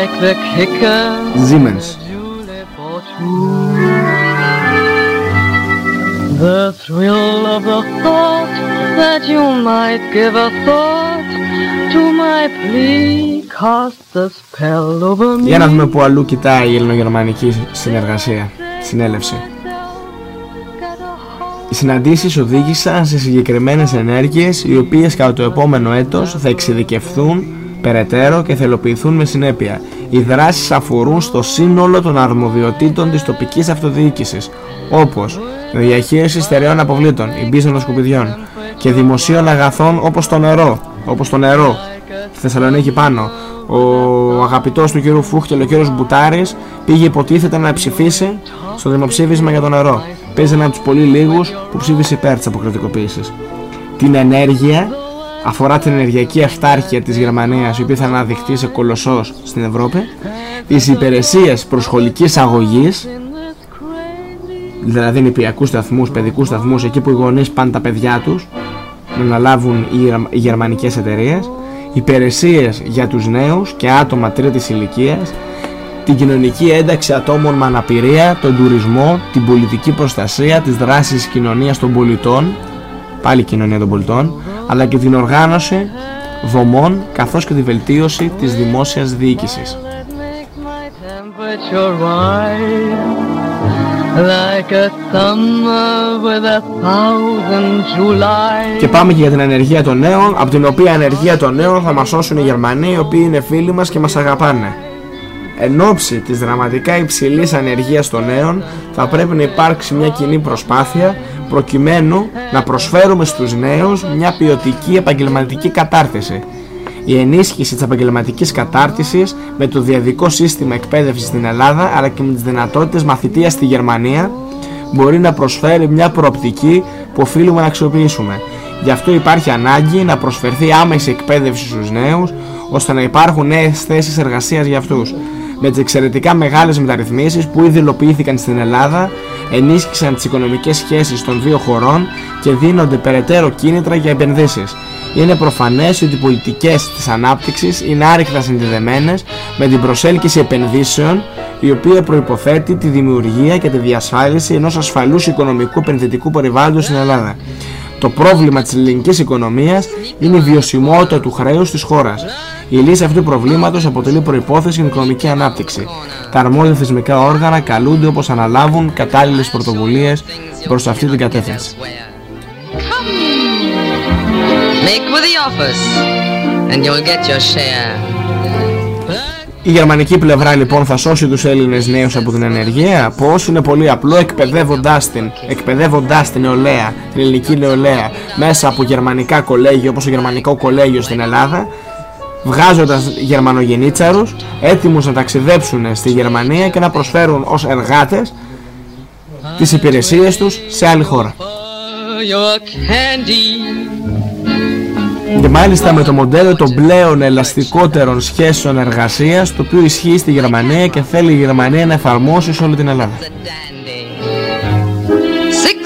like the kicker Siemens. The thrill of the thought that you might give a thought to my plea cast the spell over me. Για να δούμε που αλλού κοιτάει η ελληνογερμανική συνεργασία, συνέλευση. Οι συναντήσεις οδήγησαν σε συγκεκριμένες ενέργειες οι οποίες κατά το επόμενο έτος θα εξειδικευθούν περαιτέρω και θα υλοποιηθούν με συνέπεια. Οι δράσεις αφορούν στο σύνολο των αρμοδιοτήτων της τοπικής αυτοδιοίκησης, όπως διαχείριση στερεών αποβλήτων, η μπίζα των σκουπιδιών και δημοσίων αγαθών όπως το νερό, όπως το νερό, στη Θεσσαλονίκη πάνω. Ο αγαπητός του κύριου Φούχτελ, ο κύριος Μπουτάρης, πήγε υποτίθεται να ψηφίσει στο δημοψήφισμα για το νερό. Παίζει ένα από τους πολύ λίγους που ψήφισε υπέρ της αποκρατικοποίησης. Την ενέργεια αφορά την ενεργειακή αυτάρχεια της Γερμανίας η οποία θα αναδειχθεί σε κολοσσός στην Ευρώπη τις υπηρεσίες προσχολικής αγωγής δηλαδή νηπιακούς σταθμούς, παιδικούς σταθμούς εκεί που οι γονείς πάνε τα παιδιά τους να αναλάβουν οι, γερ- οι γερμανικές εταιρείες υπηρεσίες για τους νέους και άτομα τρίτης ηλικίας την κοινωνική ένταξη ατόμων με αναπηρία, τον τουρισμό, την πολιτική προστασία, τις δράσεις της κοινωνίας των πολιτών πάλι κοινωνία των πολιτών αλλά και την οργάνωση δομών καθώς και τη βελτίωση της δημόσιας διοίκησης. Και πάμε και για την ανεργία των νέων, από την οποία ανεργία των νέων θα μας σώσουν οι Γερμανοί, οι οποίοι είναι φίλοι μας και μας αγαπάνε. Εν ώψη της δραματικά υψηλής ανεργίας των νέων, θα πρέπει να υπάρξει μια κοινή προσπάθεια προκειμένου να προσφέρουμε στους νέους μια ποιοτική επαγγελματική κατάρτιση. Η ενίσχυση της επαγγελματικής κατάρτισης με το διαδικό σύστημα εκπαίδευσης στην Ελλάδα αλλά και με τις δυνατότητες μαθητείας στη Γερμανία μπορεί να προσφέρει μια προοπτική που οφείλουμε να αξιοποιήσουμε. Γι' αυτό υπάρχει ανάγκη να προσφερθεί άμεση εκπαίδευση στους νέους ώστε να υπάρχουν νέες θέσεις εργασίας για αυτούς. Με τις εξαιρετικά μεγάλες μεταρρυθμίσεις που ήδη υλοποιήθηκαν στην Ελλάδα ενίσχυσαν τις οικονομικές σχέσεις των δύο χωρών και δίνονται περαιτέρω κίνητρα για επενδύσεις. Είναι προφανές ότι οι πολιτικές της ανάπτυξης είναι άρρηκτα συνδεδεμένες με την προσέλκυση επενδύσεων η οποία προϋποθέτει τη δημιουργία και τη διασφάλιση ενός ασφαλούς οικονομικού επενδυτικού περιβάλλοντος στην Ελλάδα. Το πρόβλημα της ελληνικής οικονομίας είναι η βιωσιμότητα του χρέους της χώρας. Η λύση αυτού του προβλήματος αποτελεί προϋπόθεση για την οικονομική ανάπτυξη. Τα αρμόδια θεσμικά όργανα καλούνται όπως αναλάβουν κατάλληλες πρωτοβουλίες προς αυτή την κατεύθυνση. Make with the office and you'll get your share. Η γερμανική πλευρά λοιπόν θα σώσει τους Έλληνες νέους από την ενεργεία Πώς είναι πολύ απλό εκπαιδεύοντάς την Εκπαιδεύοντάς την νεολαία, την ελληνική νεολαία Μέσα από γερμανικά κολέγια όπως το γερμανικό κολέγιο στην Ελλάδα Βγάζοντας γερμανογενήτσαρους Έτοιμους να ταξιδέψουν στη Γερμανία Και να προσφέρουν ως εργάτες Τις υπηρεσίες τους σε άλλη χώρα Your candy. Και μάλιστα με το μοντέλο των πλέον ελαστικότερων σχέσεων εργασίας το οποίο ισχύει στη Γερμανία και θέλει η Γερμανία να εφαρμόσει σε όλη την Ελλάδα.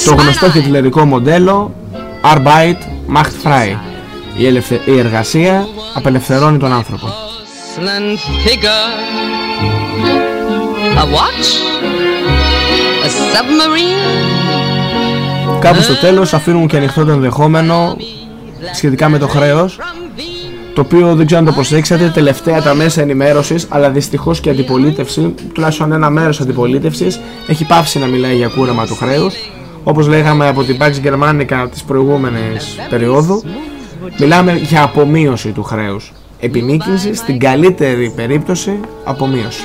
Το γνωστό χιτλερικό μοντέλο Arbeit macht frei. Η, ελευθε... η εργασία απελευθερώνει τον άνθρωπο. Porcelain figure. A watch? A submarine? Κάπου στο τέλος αφήνουν και ανοιχτό το ενδεχόμενο σχετικά με το χρέος το οποίο δεν ξέρω αν το προσέξατε τελευταία τα μέσα ενημέρωσης αλλά δυστυχώς και αντιπολίτευση τουλάχιστον ένα μέρος αντιπολίτευσης έχει πάψει να μιλάει για κούρεμα του χρέους. Όπως λέγαμε από την Pax Germanica της προηγούμενης περίοδου μιλάμε για απομείωση του χρέους. Επιμήκυνση στην καλύτερη περίπτωση απομείωση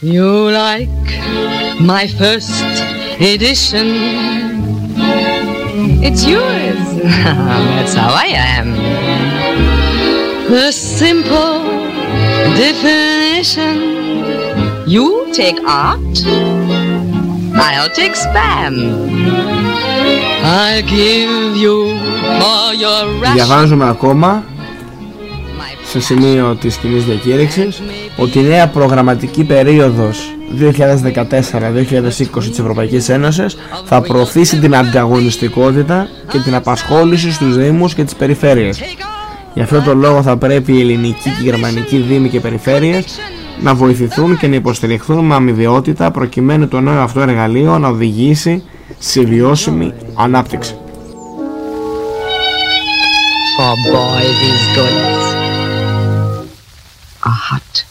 You like my first edition? It's yours. That's how I am. The simple definition. You take art, I'll take spam. I'll give you all your ration. Διαβάζουμε ακόμα σε σημείο της κοινής διακήρυξης ότι η νέα προγραμματική περίοδος 2014-2020 της Ευρωπαϊκής Ένωσης θα προωθήσει την ανταγωνιστικότητα και την απασχόληση στους Δήμους και τις περιφέρειες. Γι' αυτό το λόγο θα πρέπει η ελληνική και η γερμανική Δήμοι και περιφέρειες να βοηθηθούν και να υποστηριχθούν με αμοιβαιότητα προκειμένου το νέο αυτό εργαλείο να οδηγήσει σε βιώσιμη ανάπτυξη. Oh boy, these goods are hot.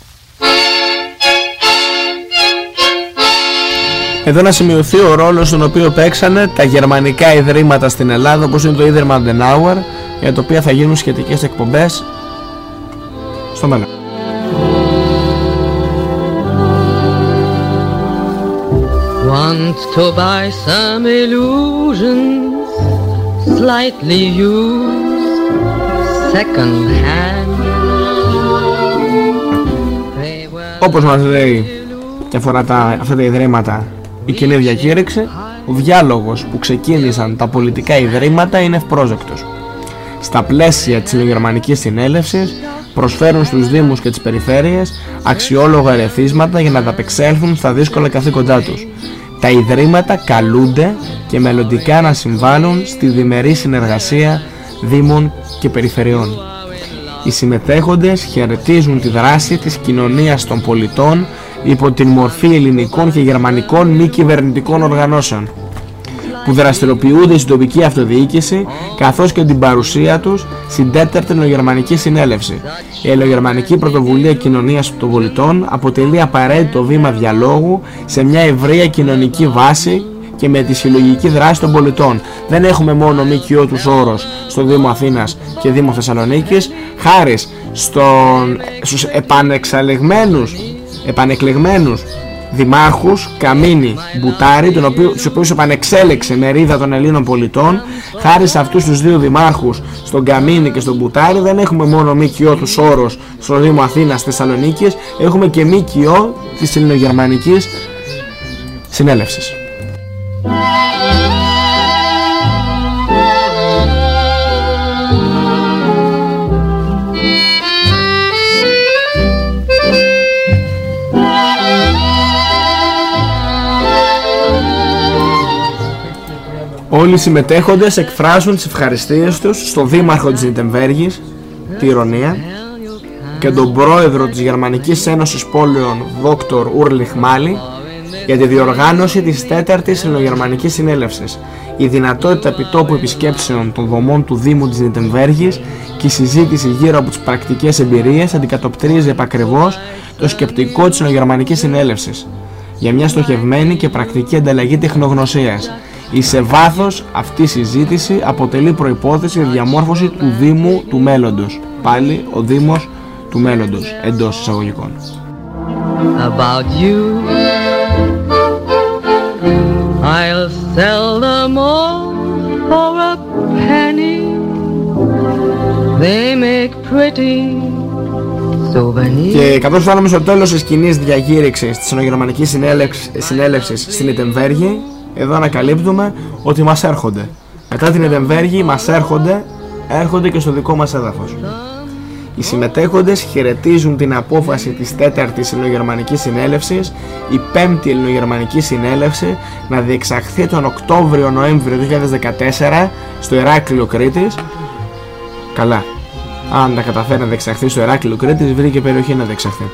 Εδώ να σημειωθεί ο ρόλος τον οποίο παίξανε τα γερμανικά ιδρύματα στην Ελλάδα όπως είναι το Ίδρυμα Adenauer για το οποίο θα γίνουν σχετικές εκπομπές στο μέλλον. Want to buy some illusions, slightly used, second hand. Όπως μας λέει και αφορά τα, αυτά τα ιδρύματα η κοινή διακήρυξη, ο διάλογος που ξεκίνησαν τα πολιτικά ιδρύματα είναι ευπρόζεκτος. Στα πλαίσια της Ελληνογερμανικής Συνέλευσης προσφέρουν στους Δήμους και τις Περιφέρειες αξιόλογα ερεθίσματα για να ανταπεξέλθουν στα δύσκολα καθήκοντά τους. Τα ιδρύματα καλούνται και μελλοντικά να συμβάλλουν στη διμερή συνεργασία Δήμων και Περιφερειών. Οι συμμετέχοντες χαιρετίζουν τη δράση της κοινωνίας των πολιτών υπό την μορφή ελληνικών και γερμανικών μη κυβερνητικών οργανώσεων που δραστηριοποιούνται στην τοπική αυτοδιοίκηση καθώς και την παρουσία τους στην τέταρτη Ελληνογερμανική Συνέλευση. Η Ελληνογερμανική Πρωτοβουλία Κοινωνίας των Πολιτών αποτελεί απαραίτητο βήμα διαλόγου σε μια ευρεία κοινωνική βάση και με τη συλλογική δράση των πολιτών. Δεν έχουμε μόνο ΜΚΟ τους όρος στο Δήμο Αθήνας και Δήμο Θεσσαλονίκης, χάρη στον, στους επανεξαλεγμένους, επανεκλεγμένους δημάρχους Καμίνη, Μπουτάρη, τον οποίο, τους οποίους επανεξέλεξε μερίδα των Ελλήνων πολιτών. Χάρη σε αυτούς τους δύο δημάρχους, στον Καμίνη και στον Μπουτάρη, δεν έχουμε μόνο ΜΚΟ τους Σόρος στο Δήμο Αθήνας Θεσσαλονίκης, έχουμε και ΜΚΟ της Ελληνογερμανικής Συνέλευσης. Όλοι οι συμμετέχοντες εκφράζουν τις ευχαριστίες τους στον δήμαρχο της Νιτεμβέργης, τη Ιρωνία, και τον πρόεδρο της Γερμανικής Ένωσης Πόλεων, Δόκτωρ Ούρλιχ Μάλι, για τη διοργάνωση της 4ης Ελληνογερμανικής Συνέλευσης, η δυνατότητα επιτόπου επισκέψεων των δομών του Δήμου της Νιτεμβέργης και η συζήτηση γύρω από τις πρακτικές εμπειρίες αντικατοπτρίζει επακριβώς το σκεπτικό της Ελληνογερμανικής Συνέλευσης για μια στοχευμένη και πρακτική ανταλλαγή τεχνογνωσίας η σε βάθος αυτή η συζήτηση αποτελεί προϋπόθεση για διαμόρφωση του Δήμου του μέλλοντος. Πάλι ο Δήμος του μέλλοντος, εντός εισαγωγικών. about you. I'll sell them all for a penny. They make pretty souvenirs. Και καθώς φτάνουμε στο τέλος της κοινής διακήρυξης της Ενογερμανικής Συνέλευσης, συνέλευσης στην Ετεμβέργη, εδώ ανακαλύπτουμε ότι μας έρχονται. Μετά την Ετεμβέργη μας έρχονται, έρχονται και στο δικό μας έδαφος. Οι συμμετέχοντες χαιρετίζουν την απόφαση της 4ης Ελληνογερμανικής Συνέλευσης, η 5η Ελληνογερμανική Συνέλευση, να διεξαχθεί τον Οκτώβριο-Νοέμβριο 2014 στο Ηράκλειο Κρήτης. Καλά. Αν τα καταφέρει να διεξαχθεί στο Ηράκλειο Κρήτης, βρήκε περιοχή να διεξαχθεί.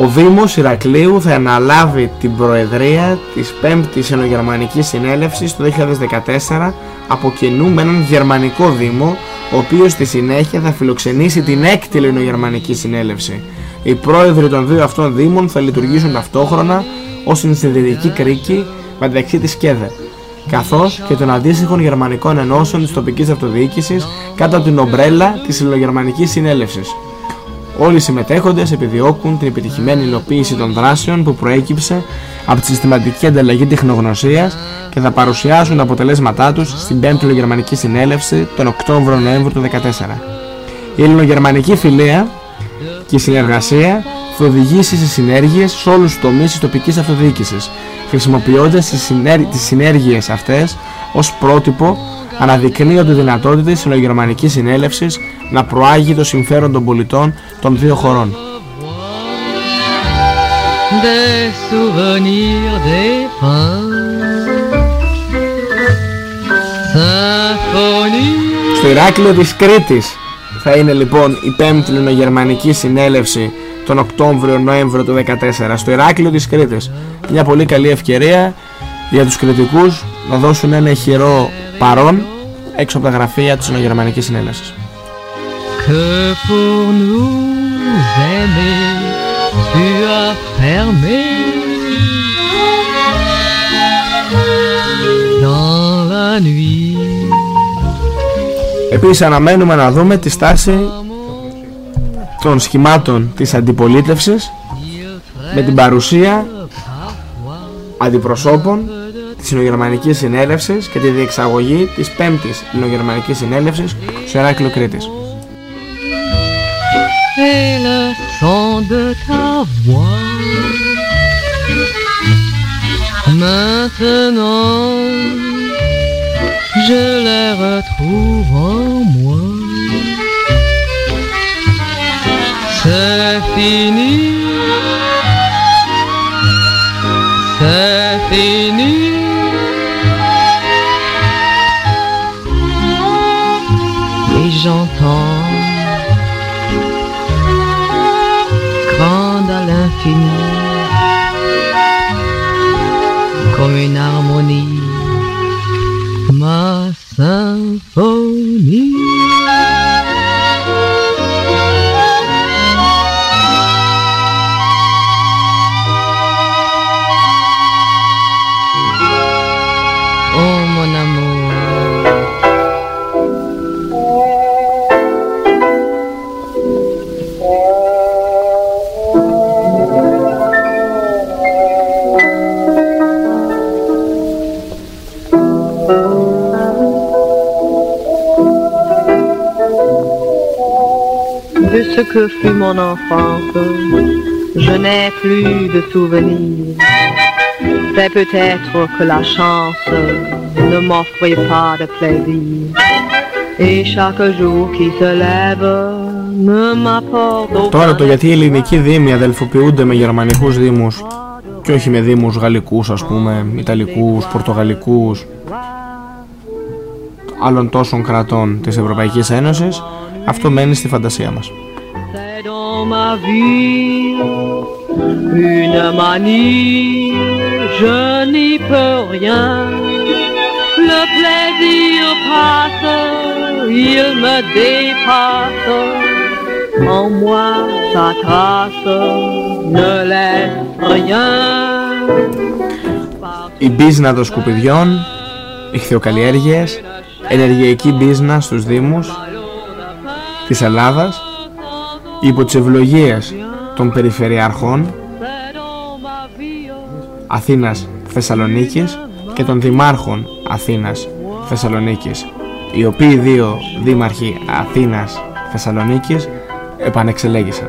Ο Δήμος Ηρακλείου θα αναλάβει την προεδρία της 5ης Ενογερμανικής Συνέλευσης το 2014 από κοινού με έναν γερμανικό δήμο ο οποίος στη συνέχεια θα φιλοξενήσει την 6η Ελληνογερμανική Συνέλευση. Οι πρόεδροι των δύο αυτών δήμων θα λειτουργήσουν ταυτόχρονα ως συνθετική κρίκη μεταξύ της ΚΕΔΕ καθώς και των αντίστοιχων γερμανικών ενώσεων της τοπικής αυτοδιοίκησης κάτω από την ομπρέλα της Ελληνογερμανικής Συνέλευσης. Όλοι οι συμμετέχοντες επιδιώκουν την επιτυχημένη υλοποίηση των δράσεων που προέκυψε από τη συστηματική ανταλλαγή τεχνογνωσίας και θα παρουσιάσουν τα αποτελέσματά τους στην 5η Γερμανική Συνέλευση τον Οκτώβριο-Νοέμβριο του 2014. Η ελληνογερμανική φιλία και η συνεργασία θα οδηγήσει σε συνέργειες σε όλους τους τομείς της τοπικής αυτοδιοίκησης, χρησιμοποιώντας τις, συνέργ... τις συνέργειες αυτές ως πρότυπο αναδεικνύονται δυνατότητες της Ελληνογερμανικής Συνέλευσης να προάγει το συμφέρον των πολιτών των δύο χωρών. des souvenirs des pins. Symphonie Στο Ηράκλειο της Κρήτης θα είναι λοιπόν η 5η Ελληνογερμανική Συνέλευση τον Οκτώβριο-Νοέμβριο του 2014 στο Ηράκλειο της Κρήτης. Μια πολύ καλή ευκαιρία για τους κριτικούς να δώσουν ένα ηχηρό παρόν έξω από τα γραφεία της Ελληνογερμανικής Συνέλευσης. que pour nous aimer, tu as fermé dans la nuit. Επίσης αναμένουμε να δούμε τη στάση των σχημάτων της αντιπολίτευσης με την παρουσία αντιπροσώπων της Ελληνογερμανικής Συνέλευσης και τη διεξαγωγή της 5ης Ελληνογερμανικής Συνέλευσης στο Ηράκλειο Κρήτης. Et le son de ta voix. Maintenant Je les retrouve en moi. C'est fini. C'est fini j'entends grande à l'infini, comme une harmonie, ma symphonie.「que fut mon enfance. Je n'ai plus de souvenirs. C'est peut-être que la chance ne m'offrait pas de plaisir. Et chaque jour qui se lève ne m'apporte Τώρα aucun το γιατί οι ελληνικοί δήμοι αδελφοποιούνται με γερμανικούς δήμους και όχι με δήμους γαλλικούς ας πούμε, ιταλικούς, πορτογαλικούς άλλων τόσων κρατών της Ευρωπαϊκής Ένωσης αυτό μένει στη φαντασία μας. Une manie, je n'y peux Le Η μπίζνα των σκουπιδιών, οι ενεργειακή μπίζνα στους δήμους της Ελλάδας υπό τις ευλογίες των περιφερειαρχών Αθήνας Θεσσαλονίκης και των δημάρχων Αθήνας Θεσσαλονίκης οι οποίοι δύο δήμαρχοι Αθήνας Θεσσαλονίκης επανεξελέγησαν.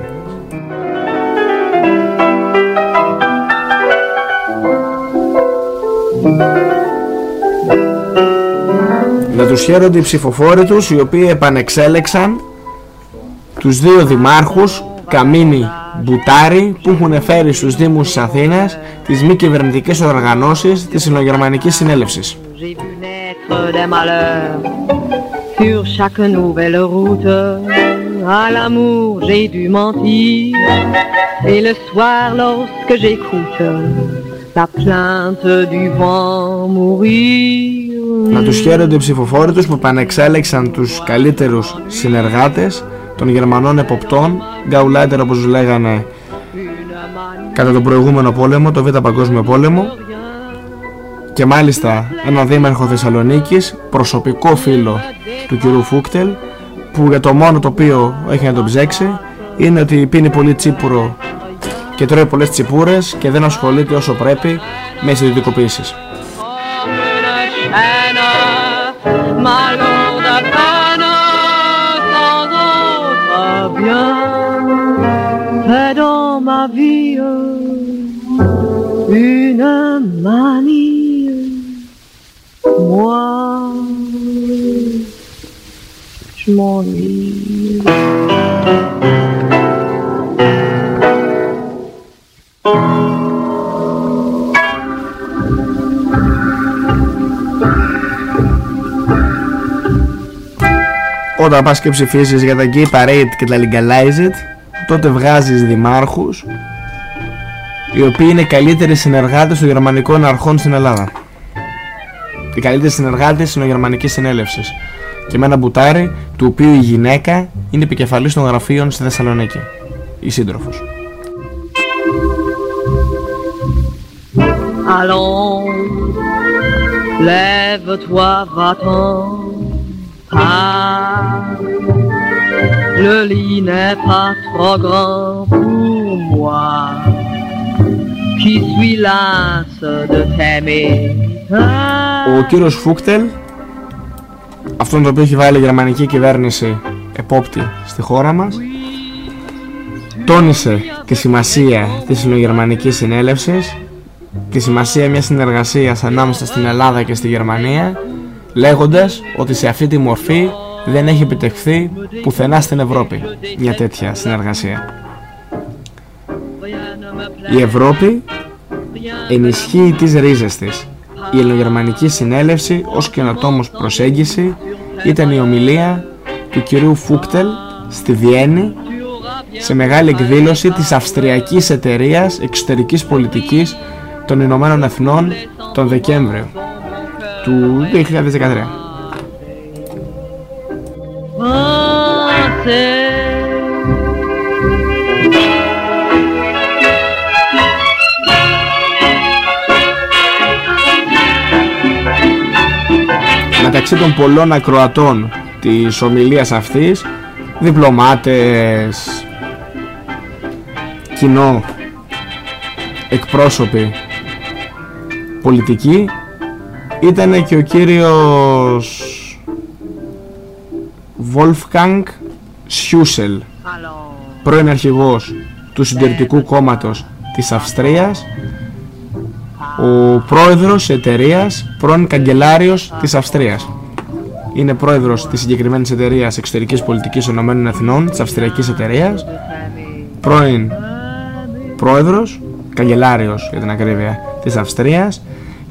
Να τους χαίρονται οι ψηφοφόροι τους οι οποίοι επανεξέλεξαν τους δύο δημάρχους Καμίνη Μπουτάρη που έχουν φέρει στους Δήμους της Αθήνας τις μη κυβερνητικές οργανώσεις της Συνογερμανικής Συνέλευσης. J'ai vu naître des malheurs sur chaque nouvelle route. À l'amour, j'ai dû mentir. Et le soir, lorsque j'écoute la plainte du vent mourir. Να τους χαίρονται οι ψηφοφόροι τους που επανεξέλεξαν τους καλύτερους συνεργάτες των Γερμανών εποπτών, Γκαουλάιτερ όπως τους λέγανε κατά τον προηγούμενο πόλεμο, το Β' Παγκόσμιο Πόλεμο και μάλιστα ένα δήμαρχο Θεσσαλονίκης, προσωπικό φίλο του κυρίου Φούκτελ που για το μόνο το οποίο έχει να τον ψέξει είναι ότι πίνει πολύ τσίπουρο και τρώει πολλές τσιπούρες και δεν ασχολείται όσο πρέπει με τις ιδιωτικοποίησεις. Dieu fait dans ma vie une manie. Moi, je m'ennuie. thank you Όταν πας και ψηφίσεις για τα Gay Parade και τα Legalize It τότε βγάζεις δημάρχους οι οποίοι είναι οι καλύτεροι συνεργάτες των γερμανικών αρχών στην Ελλάδα. Οι καλύτεροι συνεργάτες της Γερμανικής Συνέλευσης. Και με ένα μπουτάρι του οποίου η γυναίκα είναι επικεφαλής των γραφείων στη Θεσσαλονίκη. Η σύντροφος. Allons, lève-toi, va-t'en. Ah, le lit n'est pas trop grand pour moi, qui suis lasse de t'aimer. Ah, Ο κύριος Φούκτελ, αυτόν το οποίο έχει βάλει η γερμανική κυβέρνηση επόπτη στη χώρα μας, τόνισε τη σημασία της Συνογερμανικής Συνέλευσης, τη σημασία μιας συνεργασίας ανάμεσα στην Ελλάδα και στη Γερμανία, λέγοντας ότι σε αυτή τη μορφή δεν έχει επιτευχθεί πουθενά στην Ευρώπη μια τέτοια συνεργασία. Η Ευρώπη ενισχύει τις ρίζες της. Η Ελληνογερμανική Συνέλευση ως καινοτόμος προσέγγιση ήταν η ομιλία του κυρίου Φούκτελ στη Βιέννη σε μεγάλη εκδήλωση της Αυστριακής Εταιρείας Εξωτερικής Πολιτικής των Ηνωμένων Εθνών τον Δεκέμβριο του 2013. Μεταξύ των πολλών ακροατών της ομιλίας αυτής, διπλωμάτες, κοινό, εκπρόσωποι, πολιτικοί, ήταν και ο κύριος Wolfgang Schusel πρώην αρχηγός του Συντηρητικού Κόμματος της Αυστρίας, ο πρόεδρος εταιρείας, πρώην καγκελάριος της Αυστρίας. Είναι πρόεδρος της συγκεκριμένης εταιρείας εξωτερικής πολιτικής των Ηνωμένων Εθνών, της Αυστριακής εταιρείας, πρώην πρόεδρος, καγκελάριος για την ακρίβεια, της Αυστρίας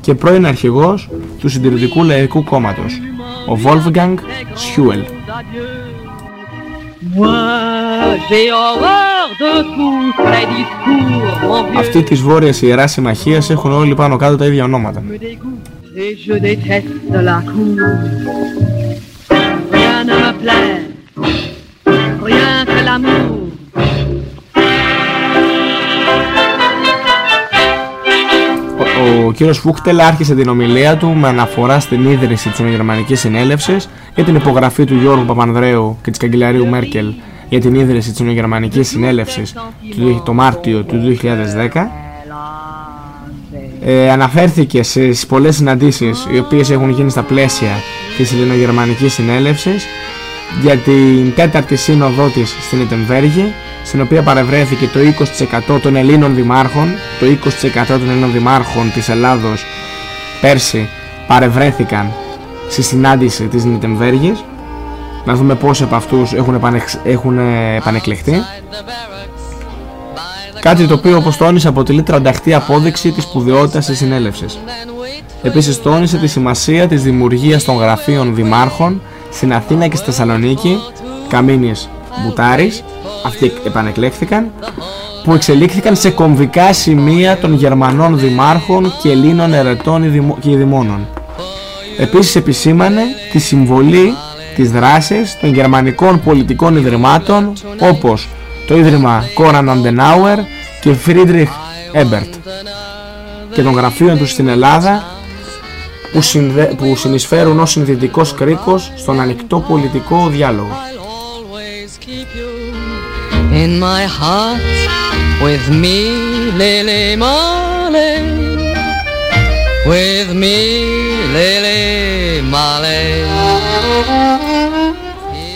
και πρώην αρχηγός του Συντηρητικού Λαϊκού Κόμματος, ο Wolfgang Schuel. Αυτοί της Βόρειας Ιεράς Συμμαχίας έχουν όλοι πάνω κάτω τα ίδια ονόματα. Et je déteste la cour. Rien ne me plaît, Ο, ο κύριος Φούχτελ άρχισε την ομιλία του με αναφορά στην ίδρυση της Γερμανικής Συνέλευσης για την υπογραφή του Γιώργου Παπανδρέου και της καγκελαρίου Μέρκελ για την ίδρυση της Γερμανικής Συνέλευσης του- το Μάρτιο του 2010 ε, αναφέρθηκε στις πολλές συναντήσεις οι οποίες έχουν γίνει στα πλαίσια της Ελληνογερμανικής Συνέλευσης για την τέταρτη σύνοδό της στην Ιτεμβέργη στην οποία παρευρέθηκε το 20% των Ελλήνων δημάρχων το 20% των Ελλήνων δημάρχων της Ελλάδος πέρσι παρευρέθηκαν στη συνάντηση της Νιτεμβέργης να δούμε πόσοι από αυτούς έχουν, επανεξ, έχουν ε, επανεκλεχθεί Κάτι το οποίο όπως τόνισε αποτελεί τρανταχτή απόδειξη της σπουδαιότητας της συνέλευσης. Επίσης τόνισε τη σημασία της δημιουργίας των γραφείων δημάρχων στην Αθήνα και στη Θεσσαλονίκη, Καμίνης Μπουτάρης, αυτοί επανεκλέχθηκαν, που εξελίχθηκαν σε κομβικά σημεία των Γερμανών δημάρχων και Ελλήνων ερετών και ειδημόνων. Επίσης επισήμανε τη συμβολή της δράσης των γερμανικών πολιτικών ιδρυμάτων όπως το Ίδρυμα Κόνραντ Αντενάουερ και Φρίντριχ Έμπερτ και των γραφείων τους στην Ελλάδα που, συνδε... που συνεισφέρουν ως συνδετικός κρίκος στον ανοιχτό πολιτικό διάλογο. In my heart with me, Lily Marley. With me, Lily Marley.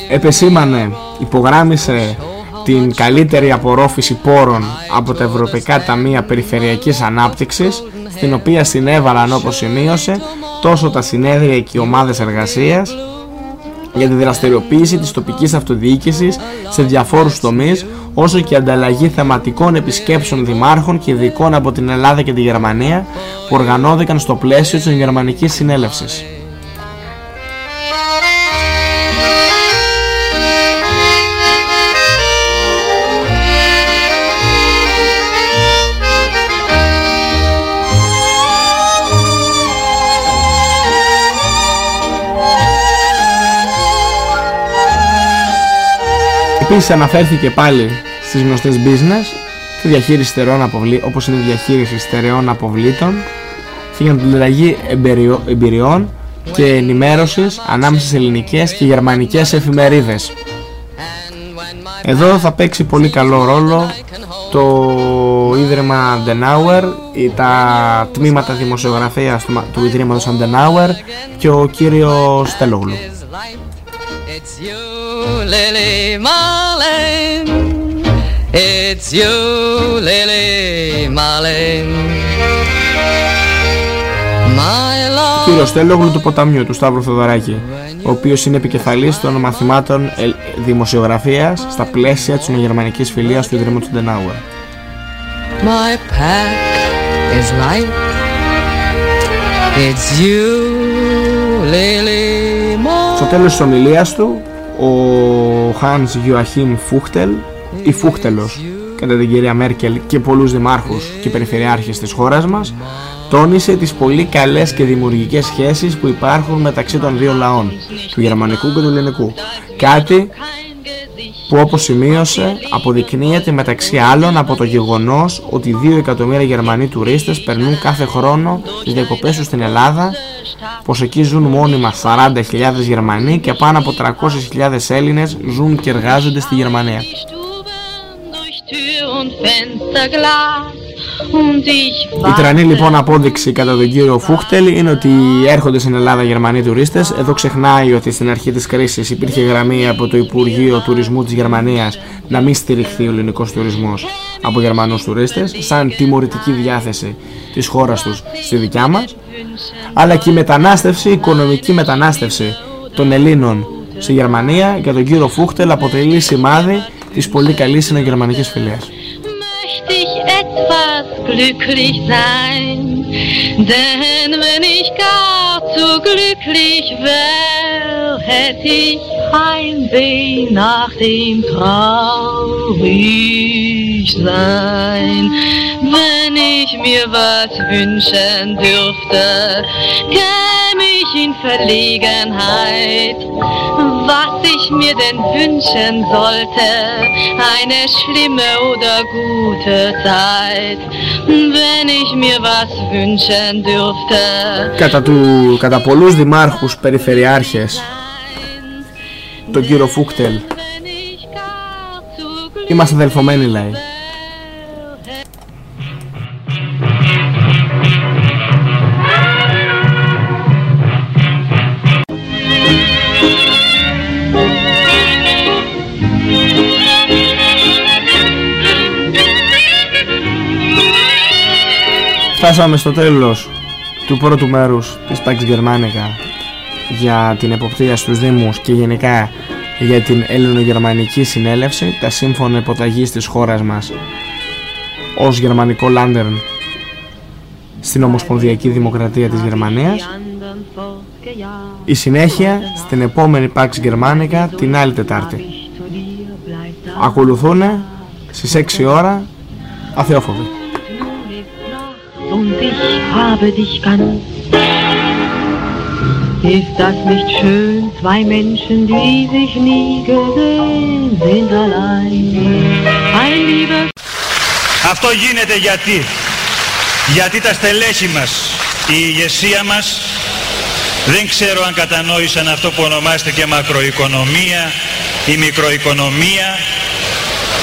Επεσήμανε, υπογράμμισε την καλύτερη απορρόφηση πόρων από τα Ευρωπαϊκά Ταμεία Περιφερειακής Ανάπτυξης στην οποία συνέβαλαν όπως σημείωσε τόσο τα συνέδρια και οι ομάδες εργασίας για τη δραστηριοποίηση της τοπικής αυτοδιοίκησης σε διαφόρους τομείς όσο και ανταλλαγή θεματικών επισκέψεων δημάρχων και ειδικών από την Ελλάδα και τη Γερμανία που οργανώθηκαν στο πλαίσιο της Γερμανικής Συνέλευσης. Επίσης αναφέρθηκε πάλι στις γνωστές business, τη διαχείριση στερεών αποβλήτων, όπως είναι η διαχείριση στερεών αποβλήτων και για την ανταλλαγή εμπειριό- εμπειριών και ενημέρωσης ανάμεσα σε ελληνικές και γερμανικές εφημερίδες. Εδώ θα παίξει πολύ καλό ρόλο το Ίδρυμα Αντενάουερ, τα τμήματα δημοσιογραφίας του, του Ιδρύματος Αντενάουερ και ο κύριος Στέλογλου. It's you, Lily Marlene. It's you, Lily Marlene. My love. Κύριο Στέλογλου του Ποταμιού, του Σταύρου Θοδωράκη, ο οποίος είναι επικεφαλής των μαθημάτων ελ- δημοσιογραφίας στα πλαίσια της γερμανικής φιλίας του Ιδρύματος Ντενάουερ. My pack is light. It's you, Lily Marlene. Στο τέλος της ομιλίας του, ο Hans Joachim Φούχτελ, ή Φούχτελος, κατά την κυρία Μέρκελ και πολλούς δημάρχους και περιφερειάρχες της χώρας μας, τόνισε τις πολύ καλές και δημιουργικές σχέσεις που υπάρχουν μεταξύ των δύο λαών, του γερμανικού και του ελληνικού. Κάτι που όπως σημείωσε αποδεικνύεται μεταξύ άλλων από το γεγονός ότι 2 εκατομμύρια Γερμανοί τουρίστες περνούν κάθε χρόνο τις διακοπές τους στην Ελλάδα πως εκεί ζουν μόνιμα 40.000 Γερμανοί και πάνω από 300.000 Έλληνες ζουν και εργάζονται στη Γερμανία. Tür und Fensterglas und ich Η τρανή warte. λοιπόν απόδειξη κατά τον κύριο Φούχτελ είναι ότι έρχονται στην Ελλάδα Γερμανοί τουρίστες. Εδώ ξεχνάει ότι στην αρχή της κρίσης υπήρχε γραμμή από το Υπουργείο Τουρισμού της Γερμανίας να μην στηριχθεί ο ελληνικός τουρισμός από Γερμανούς τουρίστες, σαν τιμωρητική διάθεση της χώρας τους στη δικιά μας. Αλλά και η μετανάστευση, η οικονομική μετανάστευση των Ελλήνων στη Γερμανία για τον κύριο Φούχτελ αποτελεί σημάδι της πολύ καλής συνογερμανικής φιλίας. Möchte ich etwas glücklich sein. Denn wenn ich gar zu glücklich wär, hätte ich Heimweh nach dem traurig sein. Wenn ich mir was wünschen dürfte, käme ich in Verlegenheit, was ich mir denn wünschen sollte, eine schlimme oder gute Zeit, wenn ich mir was wünschen dürfte. κατά, του, κατά πολλούς δημάρχους περιφερειάρχες τον κύριο Φούκτελ είμαστε αδελφωμένοι λέει Φτάσαμε στο τέλος του πρώτου μέρους της Pax Germanica για την εποπτεία στους Δήμους και γενικά για την ελληνογερμανική συνέλευση, τα σύμφωνα υποταγής της χώρας μας ως γερμανικό Λάντερν στην Ομοσπονδιακή Δημοκρατία της Γερμανίας. Η συνέχεια στην επόμενη Pax Germanica την άλλη Τετάρτη. Ακολουθούν στις 6 ώρα αθεόφοβοι. Und ich habe dich ganz. Ist das nicht schön, zwei Menschen, die sich nie gesehen, sind allein. Ein liebes Αυτό γίνεται γιατί. Γιατί τα στελέχη μας, η ηγεσία μας, δεν ξέρω αν κατανόησαν αυτό που ονομάζεται και μακροοικονομία ή μικροοικονομία.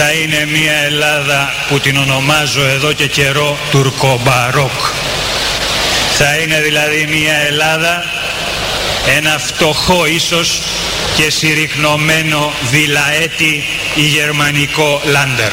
θα είναι μια Ελλάδα που την ονομάζω εδώ και καιρό τουρκομπαρόκ. Θα είναι δηλαδή μια Ελλάδα, ένα φτωχό ίσως και συρρυκνωμένο βιλαέτη ή γερμανικό λάντερ.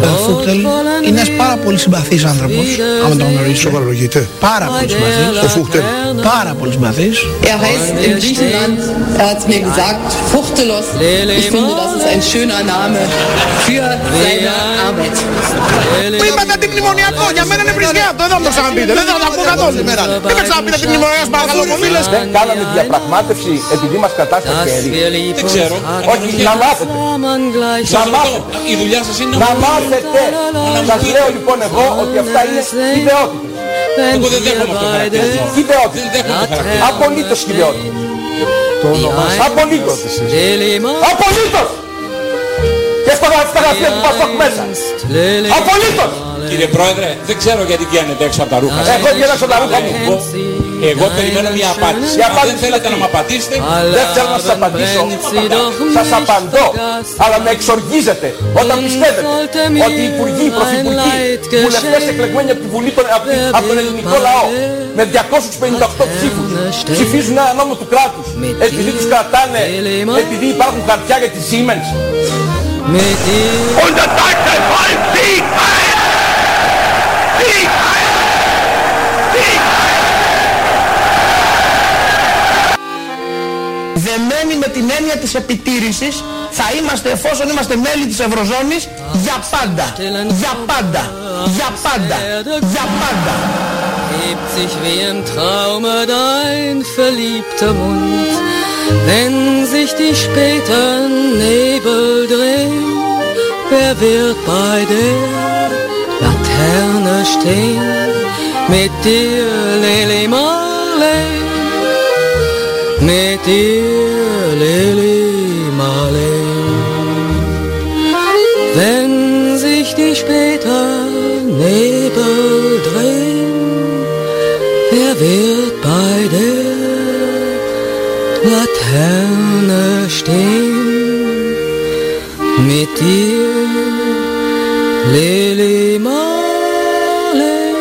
Ο Φούχτελ είναι ένας πάρα πολύ συμπαθής άνθρωπος, άμα τον γνωρίζεις. Σοβαρολογείτε. Πάρα πολύ συμπαθής. Ο Φούχτελ. Πάρα πολύ συμπαθής. Er heißt in Griechenland, er hat mir gesagt, Fuchtelos. Ich finde, das ist ein schöner Name für seine Arbeit. Που είπατε αντιμνημονιακό, για μένα είναι βρισιά αυτό, δεν θα μου το ξαναπείτε, δεν θα το ακούω καθόλου. Δεν με ξαναπείτε αντιμνημονιακό, σας παρακαλώ πολύ. Δεν κάναμε διαπραγμάτευση επειδή μας κατάστασε χέρι. Δεν ξέρω. Όχι, να μάθετε. Να μάθετε. Η δουλειά σας είναι Να μάθετε. Σας λέω λοιπόν εγώ ότι αυτά είναι ιδεότητες. Εγώ δεν δέχομαι αυτό το χαρακτηρισμό. Ιδεότητες. Δεν δέχομαι το χαρακτηρισμό. Απολύτως ιδεότητες. Απολύτως. Απολύτως. Και στα στα γραφεία του Πασόκ μέσα. Απολύτως. Κύριε Πρόεδρε, δεν ξέρω γιατί βγαίνετε έξω από τα ρούχα σας. Εγώ βγαίνω έξω από τα ρούχα μου. Εγώ, εγώ περιμένω μια απάντηση. Η Αν δεν απάντηση θέλετε είναι να μου απαντήσετε, Δεν θέλω να σας απαντήσω. Σας απαντώ. Αλλά με εξοργίζετε όταν πιστεύετε ότι οι υπουργοί, οι πρωθυπουργοί, βουλευτές εκλεγμένοι από, τη Βουλή, των- από, τη- από τον ελληνικό λαό με 258 ψήφους ψηφίζουν ένα νόμο του κράτους επειδή τους κρατάνε, επειδή υπάρχουν χαρτιά για τη Siemens. Und das deutsche Volk siegt heil! Siegt heil! Siegt Δεμένοι με την έννοια της επιτήρησης θα είμαστε εφόσον είμαστε μέλη της Ευρωζώνης για πάντα. Για πάντα. Για πάντα. Για πάντα. hebt sich wie im Traume dein verliebter Mund, wenn sich die späten Nebel drehen, wer wird bei der Laterne stehen, mit dir Lili Marley, mit dir Lili Marley. Wenn sich die späten Nebel drehen, Wer wird bei der Laterne stehen? Mit dir, Lili Marley.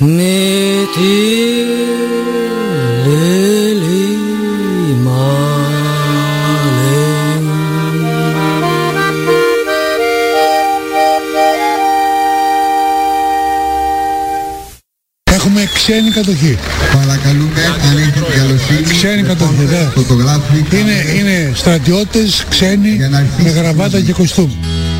Mit dir, ξένη κατοχή. Παρακαλούμε αν έχετε την καλοσύνη Ξένη κατοχή, ναι. φωτογράφοι Είναι, είναι στρατιώτες ξένοι με γραβάτα και κοστούμ.